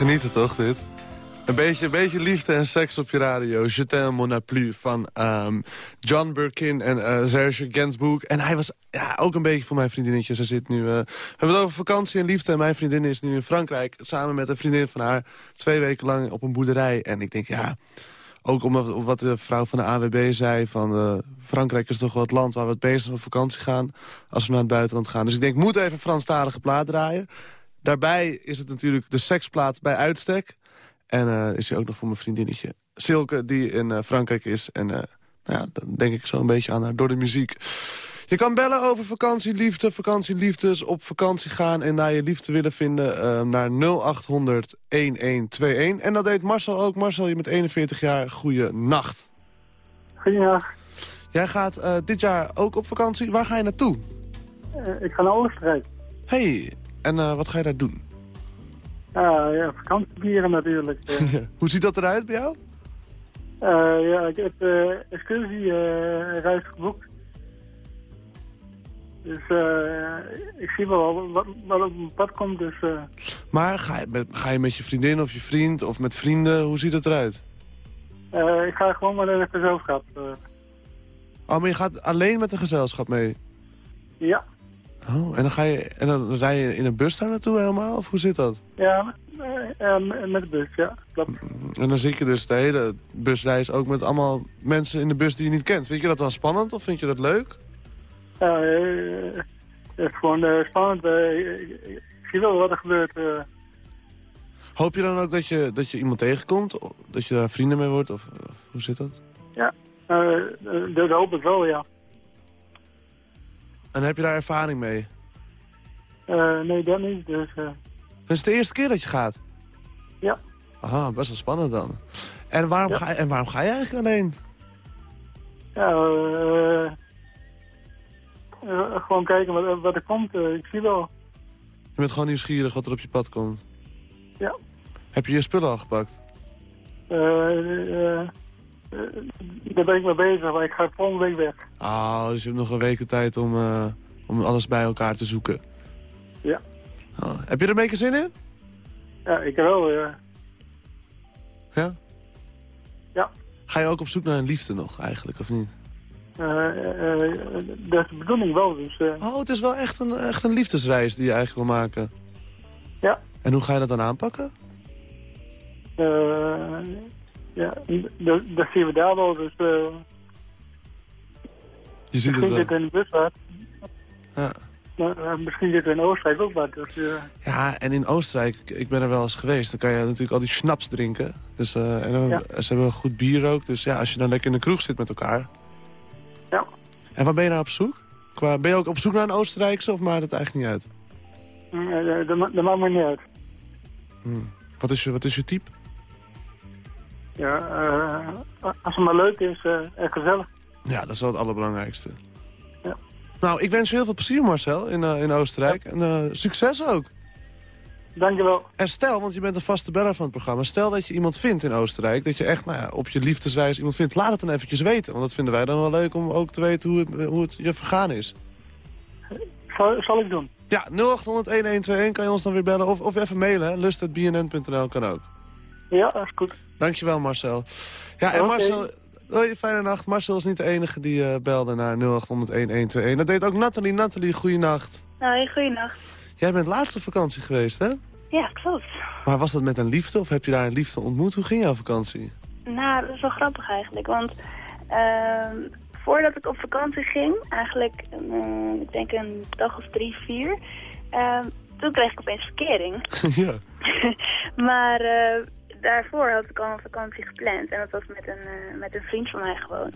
Genieten toch, dit? Een beetje, een beetje liefde en seks op je radio. Je t'aime mon van ehm, John Birkin en eh, Serge Gainsbourg. En hij was ja, ook een beetje voor mijn vriendinnetje. Ze zit nu, eh, we hebben het over vakantie en liefde. En mijn vriendin is nu in Frankrijk samen met een vriendin van haar... twee weken lang op een boerderij. En ik denk, ja, ook omdat wat de vrouw van de AWB zei... van eh, Frankrijk is toch wel het land waar we het meest op vakantie gaan... als we naar het buitenland gaan. Dus ik denk, ik moet even Franstalige plaat draaien. Daarbij is het natuurlijk de seksplaat bij uitstek. En eh, is hij ook nog voor mijn vriendinnetje Silke, die in eh, Frankrijk is. En eh, nou ja, dan denk ik zo een beetje aan haar door de muziek. Je kan bellen over vakantieliefde, vakantieliefdes, op vakantie gaan... en naar je liefde willen vinden naar 0800 1121. En dat deed Marcel ook. Marcel, je bent 41 jaar. Goeie nacht. Goedendag. Jij gaat dit jaar ook op vakantie. Waar ga je naartoe? Ik ga naar Oostenrijk. hey, en eh, wat ga je daar doen? Ja, ja vakantiebieren natuurlijk. eh. Hoe ziet dat eruit bij jou? Eh, ja, ik heb uh, excursiereis geboekt. Dus eh, ik zie wel wat, wat op mijn pad komt. Dus eh, Maar ga je, met, ga je met je vriendin of je vriend of met vrienden? Hoe ziet het eruit? eh, ik ga gewoon maar naar het gezelschap. eh. Oh, maar je gaat alleen met een gezelschap mee? ja, Oh, en dan, ga je, en dan rij je in een bus daar naartoe helemaal? Of hoe zit dat? ja eh, eh, met de bus, ja. Klopt. En dan zit je dus de hele busreis ook met allemaal mensen in de bus die je niet kent. Vind je dat dan spannend of vind je dat leuk? Ja, het is gewoon eh, spannend. ik, zie wel wat er gebeurt. Hoop je dan ook dat je, dat je iemand tegenkomt? Dat je daar vrienden mee wordt? Of, of hoe zit dat? ja, dat hoop ik wel, ja. En heb je daar ervaring mee? Eh, nee, dat niet. Dus Dat is de eerste keer dat je gaat? ja. Aha, best wel spannend dan. En waarom, ga, je, en waarom ga je eigenlijk alleen? Ja, eh, eh, gewoon kijken wat, wat er komt. ik zie wel. Je bent gewoon nieuwsgierig wat er op je pad komt. Ja. Heb je je spullen al gepakt? Eh, daar ben ik mee bezig, maar ik ga volgende week weg. Oh, dus je hebt nog een week de tijd om, eh, om alles bij elkaar te zoeken. Ja. Oh, heb je er een beetje zin in? Ja, ik wel, ja. Ja? Ja. Ga je ook op zoek naar een liefde nog eigenlijk, of niet? Eh, dat is de bedoeling wel, dus... Oh, het is wel echt een, echt een liefdesreis die je eigenlijk wil maken. Ja. En hoe ga je dat dan aanpakken? Ja, dat, dat zien we daar wel, dus... eh, Je ziet het misschien zit er in de bus wat. Ja. Maar, eh, misschien zit er in Oostenrijk ook wat, dus... eh, Ja, en in Oostenrijk, ik- ben er wel eens geweest, dan kan je natuurlijk al die schnaps drinken. Dus, en dan, Ja. ze hebben goed bier ook, dus ja, als je dan lekker in de kroeg zit met elkaar. Ja. En waar ben je nou op zoek? Qua, ben je ook op zoek naar een Oostenrijkse of maakt het eigenlijk niet uit? eh, dat, ma- dat maakt me niet uit. Hmm. Wat, is je, wat is je type? Ja, eh, als het maar leuk is eh, en gezellig. Ja, dat is wel het allerbelangrijkste. Ja. Nou, ik wens je heel veel plezier Marcel in, eh, in Oostenrijk. En eh, succes ook. Dankjewel. En stel, want je bent een vaste beller van het programma... stel dat je iemand vindt in Oostenrijk... dat je echt nou ja, op je liefdesreis iemand vindt... laat het dan eventjes weten. Want dat vinden wij dan wel leuk om ook te weten hoe het, hoe het je vergaan is. Zal, zal ik doen. Ja, 0800-1121 kan je ons dan weer bellen. Of, of even mailen, lust.bnn.nl kan ook. Ja, dat is goed. Dankjewel Marcel. Ja, en. Marcel... Hoi, fijne nacht. Marcel is niet de enige die eh, belde naar 0800-1121. Dat deed ook Nathalie. Nathalie, goeienacht. Hoi, goeienacht. Jij bent laatst op vakantie geweest, hè? Ja, klopt. Maar was dat met een liefde of heb je daar een liefde ontmoet? Hoe ging jouw vakantie? Nou, dat is wel grappig eigenlijk, want ehm, voordat ik op vakantie ging, eigenlijk, eh, ik denk een dag of drie, vier, ehm, toen kreeg ik opeens verkering. ja. maar eh, daarvoor had ik al een vakantie gepland en dat was met een, eh, met een vriend van mij gewoon.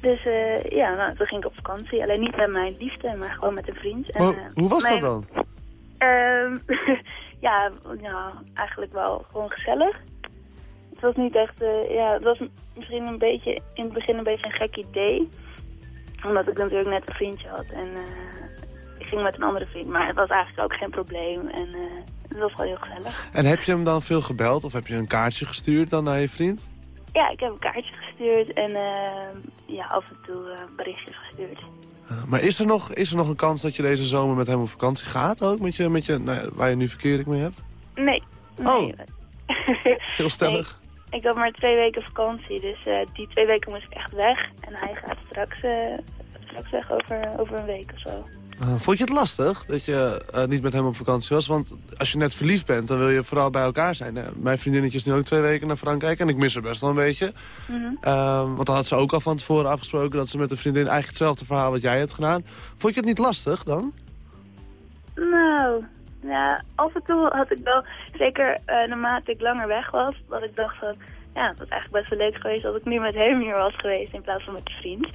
Dus eh, ja, nou, toen ging ik op vakantie. Alleen niet met mijn liefde, maar gewoon met een vriend. En, Maar eh, hoe was mijn- dat dan? Ehm, ja, ja, eigenlijk wel gewoon gezellig. Het was niet echt, ja, het was misschien een beetje, in het begin een beetje een gek idee. Omdat ik natuurlijk net een vriendje had en ik ging met een andere vriend. Maar het was eigenlijk ook geen probleem en het was gewoon heel gezellig. En heb je hem dan veel gebeld of heb je een kaartje gestuurd dan naar je vriend? Ja, ik heb een kaartje gestuurd en eh, ja, af en toe eh, berichtjes gestuurd. Uh, maar is er, nog, is er nog een kans dat je deze zomer met hem op vakantie gaat ook? Met je, met je, nou waar je nu verkering mee hebt? Nee. Oh. nee. Heel stellig. Ik had maar twee weken vakantie, dus eh, die twee weken moest ik echt weg. En hij gaat straks, eh, straks weg over, over een week of zo. Uh, vond je het lastig dat je uh, niet met hem op vakantie was? Want als je net verliefd bent, dan wil je vooral bij elkaar zijn. Uh, mijn vriendinnetje is nu ook twee weken naar Frankrijk en ik mis haar best wel een beetje. Mm -hmm. want dan had ze ook al van tevoren afgesproken dat ze met een vriendin eigenlijk hetzelfde verhaal wat jij hebt gedaan. Vond je het niet lastig dan? Nou, ja, af en toe had ik wel, zeker naarmate ik langer weg was, dat ik dacht van, ja, het was eigenlijk best wel leuk geweest dat ik nu met hem hier was geweest in plaats van met je vriend.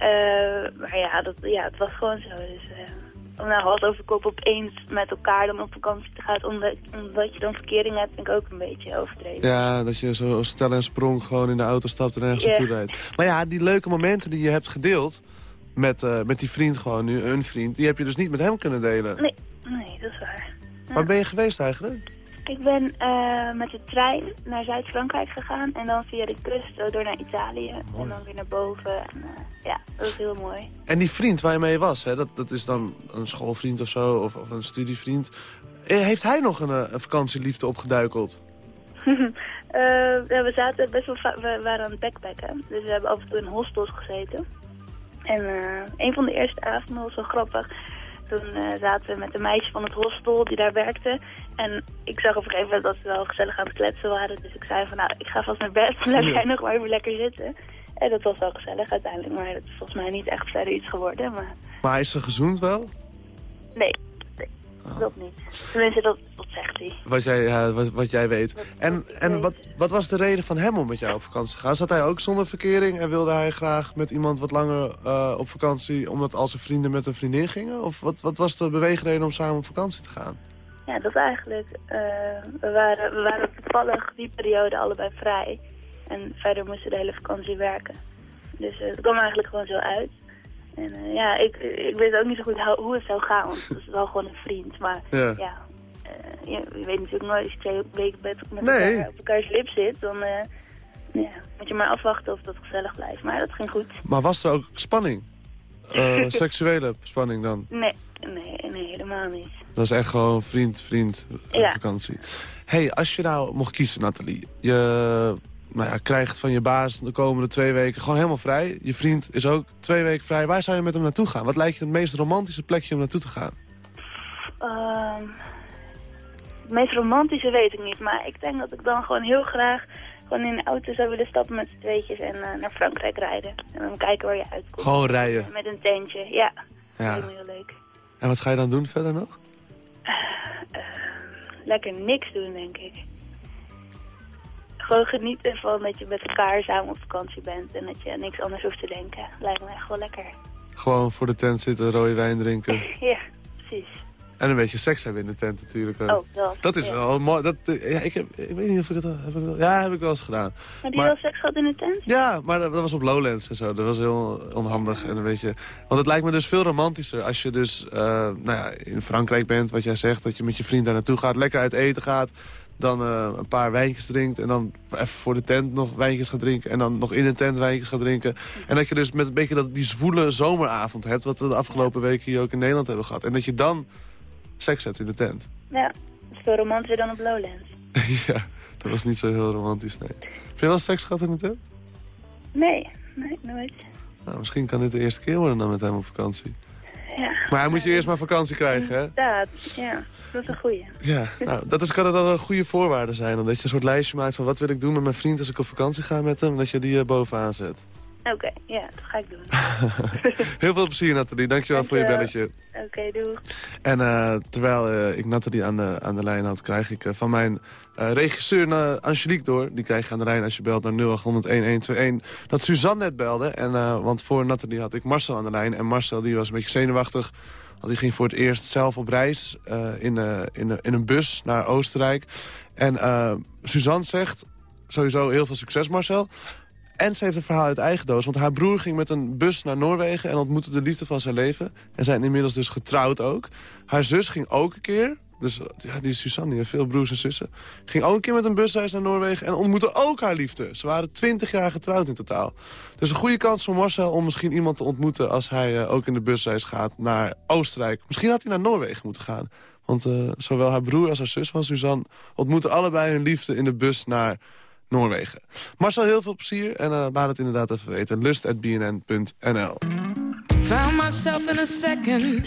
Uh, maar ja, dat, ja, het was gewoon zo. Dus, uh, om nou hals over kop opeens met elkaar dan op vakantie te gaan... omdat, omdat je dan verkering hebt, vind ik ook een beetje overdreven. Ja, dat je zo stel en sprong gewoon in de auto stapt en ergens Ja. naartoe rijdt. Maar ja, die leuke momenten die je hebt gedeeld met, uh, met die vriend gewoon nu, een vriend... die heb je dus niet met hem kunnen delen. Nee, nee dat is waar. Ja. Waar ben je geweest eigenlijk? Ik ben uh, met de trein naar Zuid-Frankrijk gegaan en dan via de kust zo door naar Italië. En dan weer naar boven. En, uh, ja, dat is heel mooi. En die vriend waar je mee was, hè, dat, dat is dan een schoolvriend of zo, of, of een studievriend. Eh, Heeft hij nog een, een vakantieliefde opgeduikeld? uh, ja, we zaten best wel we waren aan het backpacken. Dus we hebben af en toe in hostels gezeten. En een van de eerste avonden was wel grappig. Toen uh, zaten we met een meisje van het hostel die daar werkte. En ik zag op een gegeven moment dat ze wel gezellig aan het kletsen waren. Dus ik zei van nou, ik ga vast naar bed. Blijf jij nog maar even lekker zitten. En dat was wel gezellig uiteindelijk. Maar dat is volgens mij niet echt verder iets geworden. Maar, maar is ze gezoend wel? Nee, dat niet. Tenminste, dat, dat zegt hij. Wat jij, ja, wat, wat jij weet. Wat, en wat, en weet. Wat, wat was de reden van hem om met jou op vakantie te gaan? Zat hij ook zonder verkering en wilde hij graag met iemand wat langer uh, op vakantie... omdat al zijn vrienden met een vriendin gingen? Of wat, wat was de beweegreden om samen op vakantie te gaan? Ja, dat eigenlijk. Uh, we, waren, we waren toevallig die periode allebei vrij. En verder moesten de hele vakantie werken. Dus uh, het kwam eigenlijk gewoon zo uit. En uh, ja, ik, ik weet ook niet zo goed hoe het zou gaan. Want het is wel gewoon een vriend. Maar ja, ja je, je, weet natuurlijk nooit als je twee weken met, met nee. elkaar op elkaars lip zit. Dan ja, moet je maar afwachten of dat gezellig blijft. Maar dat ging goed. Maar was er ook spanning? seksuele spanning dan? Nee, nee, nee, helemaal niet. Dat is echt gewoon vriend, vriend, ja. vakantie. hey, als je nou mocht kiezen, Nathalie. Je nou ja, krijgt van je baas de komende twee weken gewoon helemaal vrij. Je vriend is ook twee weken vrij. Waar zou je met hem naartoe gaan? Wat lijkt je het meest romantische plekje om naartoe te gaan? Um, het meest romantische weet ik niet. Maar ik denk dat ik dan gewoon heel graag gewoon in de auto zou willen stappen met z'n tweetjes en uh, naar Frankrijk rijden. En dan kijken waar je uitkomt. Gewoon rijden? Met een tentje, ja. ja. Dat heel leuk. En wat ga je dan doen verder nog? Uh, uh, lekker niks doen, denk ik. Gewoon genieten van dat je met elkaar samen op vakantie bent en dat je niks anders hoeft te denken. Lijkt me echt wel lekker. Gewoon voor de tent zitten, rode wijn drinken. ja, precies. En een beetje seks hebben in de tent natuurlijk. Oh, dat. Dat is ja. wel mooi. Dat, uh, ja, ik, heb, ik weet niet of ik dat heb. Ik wel, ja, heb ik wel eens gedaan. Maar die maar, wel seks gehad in de tent? Ja, maar dat, dat, was op Lowlands en zo. Dat was heel onhandig. En een beetje, want het lijkt me dus veel romantischer als je dus uh, nou ja, in Frankrijk bent, wat jij zegt. Dat je met je vriend daar naartoe gaat, lekker uit eten gaat. Dan uh, een paar wijntjes drinkt. En dan even voor de tent nog wijntjes gaat drinken. En dan nog in de tent wijntjes gaat drinken. En dat je dus met een beetje dat, die zwoele zomeravond hebt. Wat we de afgelopen weken hier ook in Nederland hebben gehad. En dat je dan seks hebt in de tent. Ja, dat is veel romantischer dan op Lowlands. ja, dat was niet zo heel romantisch, nee. Heb je wel seks gehad in de tent? Nee, nee, nooit. Nou, misschien kan dit de eerste keer worden dan met hem op vakantie. Ja. Maar hij moet je eerst maar vakantie krijgen, hè? Inderdaad, ja. Dat is een goeie. Ja, nou, dat is, kan er dan een goede voorwaarde zijn. Omdat je een soort lijstje maakt van wat wil ik doen met mijn vriend als ik op vakantie ga met hem. En dat je die uh, bovenaan zet. Oké, okay, ja, dat ga ik doen. Heel veel plezier, Nathalie. Dankjewel Dank voor je belletje. Oké, okay, doei. En uh, terwijl uh, ik Nathalie aan de, aan de lijn had, krijg ik van mijn eh, regisseur uh, Angelique door. Die krijg je aan de lijn als je belt naar 0800-1121. Dat Suzanne net belde. En, eh, want voor Nathalie had ik Marcel aan de lijn. En Marcel die was een beetje zenuwachtig. Want die ging voor het eerst zelf op reis in, in, in een bus naar Oostenrijk. En Suzanne zegt, sowieso heel veel succes Marcel. En ze heeft een verhaal uit eigen doos. Want haar broer ging met een bus naar Noorwegen en ontmoette de liefde van zijn leven. En zijn inmiddels dus getrouwd ook. Haar zus ging ook een keer dus ja, die Suzanne, die heeft veel broers en zussen. Ging ook een keer met een busreis naar Noorwegen en ontmoette ook haar liefde. Ze waren twintig jaar getrouwd in totaal. Dus een goede kans voor Marcel om misschien iemand te ontmoeten... als hij uh, ook in de busreis gaat naar Oostenrijk. Misschien had hij naar Noorwegen moeten gaan. Want uh, zowel haar broer als haar zus van Suzanne... ontmoeten allebei hun liefde in de bus naar Noorwegen. Marcel, heel veel plezier en uh, laat het inderdaad even weten. lust.bnn.nl Found myself in a second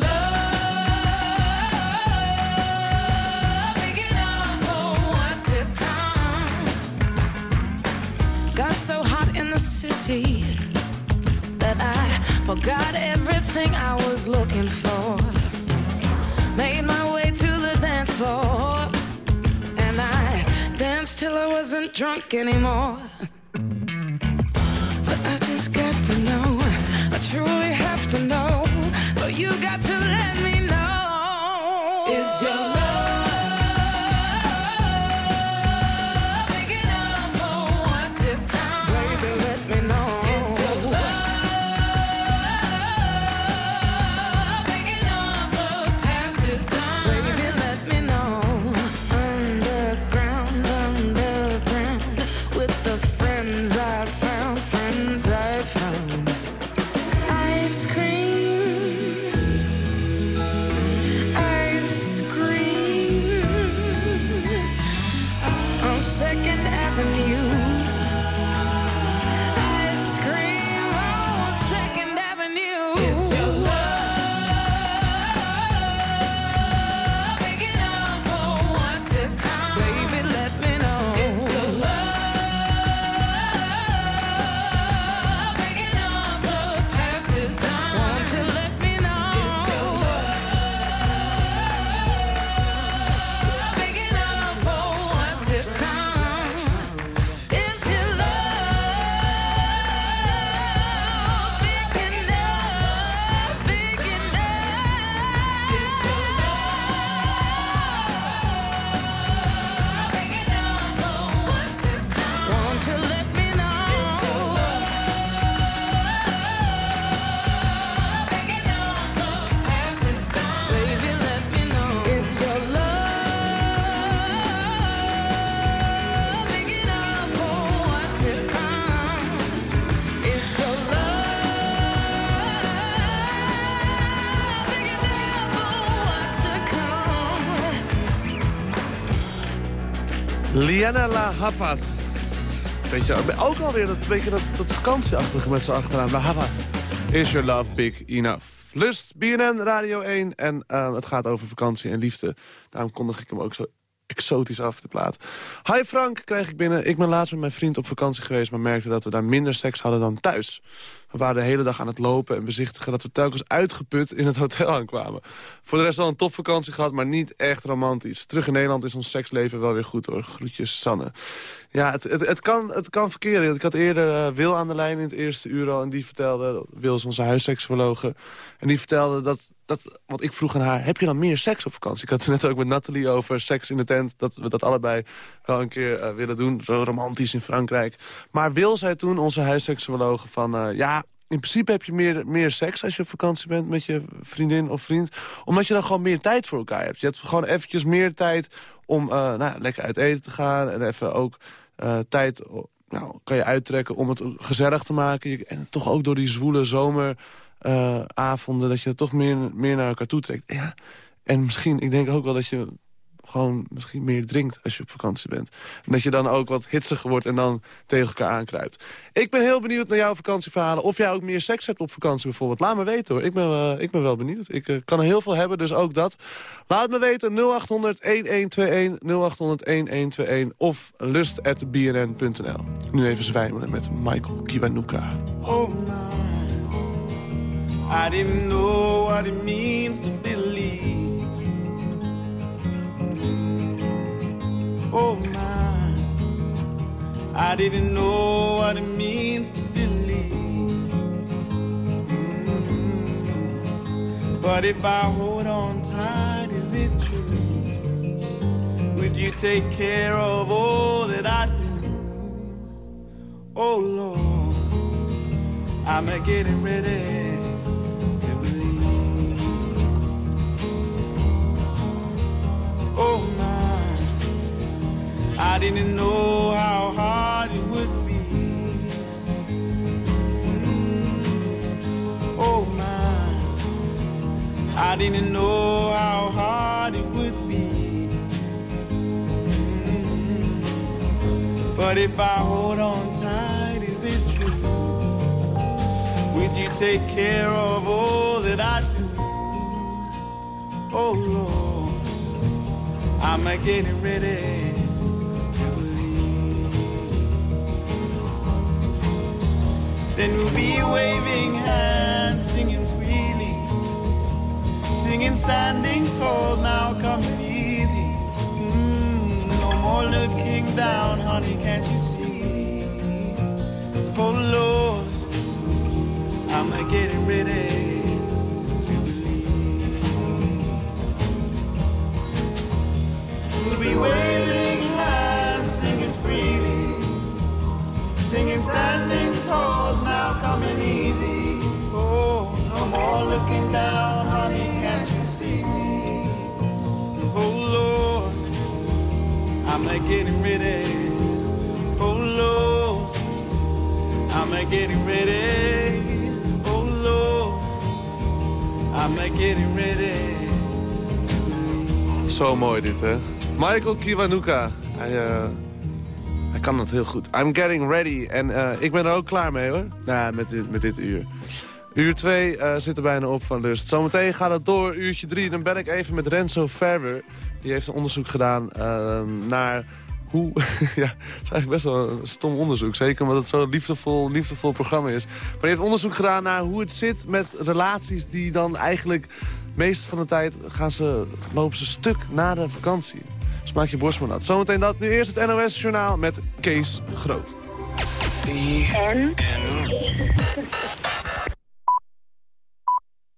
city that I forgot everything I was looking for. Made my way to the dance floor, and I danced till I wasn't drunk anymore. So I just got to know, I truly have to know. So you got to let me Liana La Havas. Weet je, ook alweer dat, beetje dat, dat vakantieachtige met z'n achteraan. La Havas. Is your love big enough? Lust, BNN, Radio 1. En uh, het gaat over vakantie en liefde. Daarom kondig ik hem ook zo exotisch af, de plaat. Hi Frank, krijg ik binnen. Ik ben laatst met mijn vriend op vakantie geweest... maar merkte dat we daar minder seks hadden dan thuis. We waren de hele dag aan het lopen en bezichtigen... dat we telkens uitgeput in het hotel aankwamen. Voor de rest al een topvakantie gehad, maar niet echt romantisch. Terug in Nederland is ons seksleven wel weer goed hoor. Groetjes, Sanne. Ja, het, het, het, kan, het kan verkeren. Ik had eerder uh, Wil aan de lijn in het eerste uur al... en die vertelde, Wil is onze huisseksverlogen... en die vertelde dat, dat... Want ik vroeg aan haar, heb je dan meer seks op vakantie? Ik had het net ook met Nathalie over seks in de tent... dat we dat allebei wel een keer uh, willen doen. Zo romantisch in Frankrijk. Maar Wil zei toen, onze huisseksologe, van... Uh, ja, in principe heb je meer, meer seks als je op vakantie bent met je vriendin of vriend. Omdat je dan gewoon meer tijd voor elkaar hebt. Je hebt gewoon eventjes meer tijd om uh, nou, lekker uit eten te gaan. En even ook uh, tijd nou, kan je uittrekken om het gezellig te maken. En toch ook door die zwoele zomeravonden... Uh, dat je toch meer, meer naar elkaar toe trekt. Ja, en misschien, ik denk ook wel dat je gewoon misschien meer drinkt als je op vakantie bent. En dat je dan ook wat hitsiger wordt en dan tegen elkaar aankruipt. Ik ben heel benieuwd naar jouw vakantieverhalen. Of jij ook meer seks hebt op vakantie bijvoorbeeld. Laat me weten hoor. Ik ben, eh, ik ben wel benieuwd. Ik eh, kan er heel veel hebben, dus ook dat. Laat me weten 0800 1121 0800 1121 of lust@bnn.nl. Nu even zwijmelen met Michael Kiwanuka. Oh my, I didn't what it means to believe. Oh my, I didn't know what it means to believe. Mm. But if I hold on tight, is it true? Would you take care of all that I do? Oh Lord, I'm getting ready to believe. Oh my, I didn't know how hard it would be. Mm. Oh my, I didn't know how hard it would be. Mm. But if I hold on tight, is it true? Would you take care of all that I do? Oh Lord, I'm a getting ready Then we'll be waving hands, singing freely, singing standing tall, now coming easy. Mm, no more looking down, honey, can't you see? Oh Lord, I'm a getting ready. We'll be waving hands, singing freely, singing standing tall, now coming easy. Oh, no more looking down, honey, can't you see me? Oh Lord, I'm a getting ready. Oh Lord, I'm a getting ready. Oh Lord, I'm a getting ready. Zo mooi dit, hè? Michael Kiwanuka. Hij, eh, hij kan dat heel goed. I'm getting ready. En eh, ik ben er ook klaar mee, hoor. Nou, met, met dit uur. Uur 2 zit er bijna op van lust. Zometeen gaat het door. Uurtje 3. Dan ben ik even met Renzo Ferber. Die heeft een onderzoek gedaan eh, naar hoe... ja, het is eigenlijk best wel een stom onderzoek. Zeker omdat het zo'n liefdevol, liefdevol programma is. Maar die heeft onderzoek gedaan naar hoe het zit met relaties... die dan eigenlijk meeste van de tijd gaan ze, lopen ze stuk na de vakantie. Smaak je borst maar nat. Zometeen dat. Nu eerst het NOS Journaal met Kees Groot.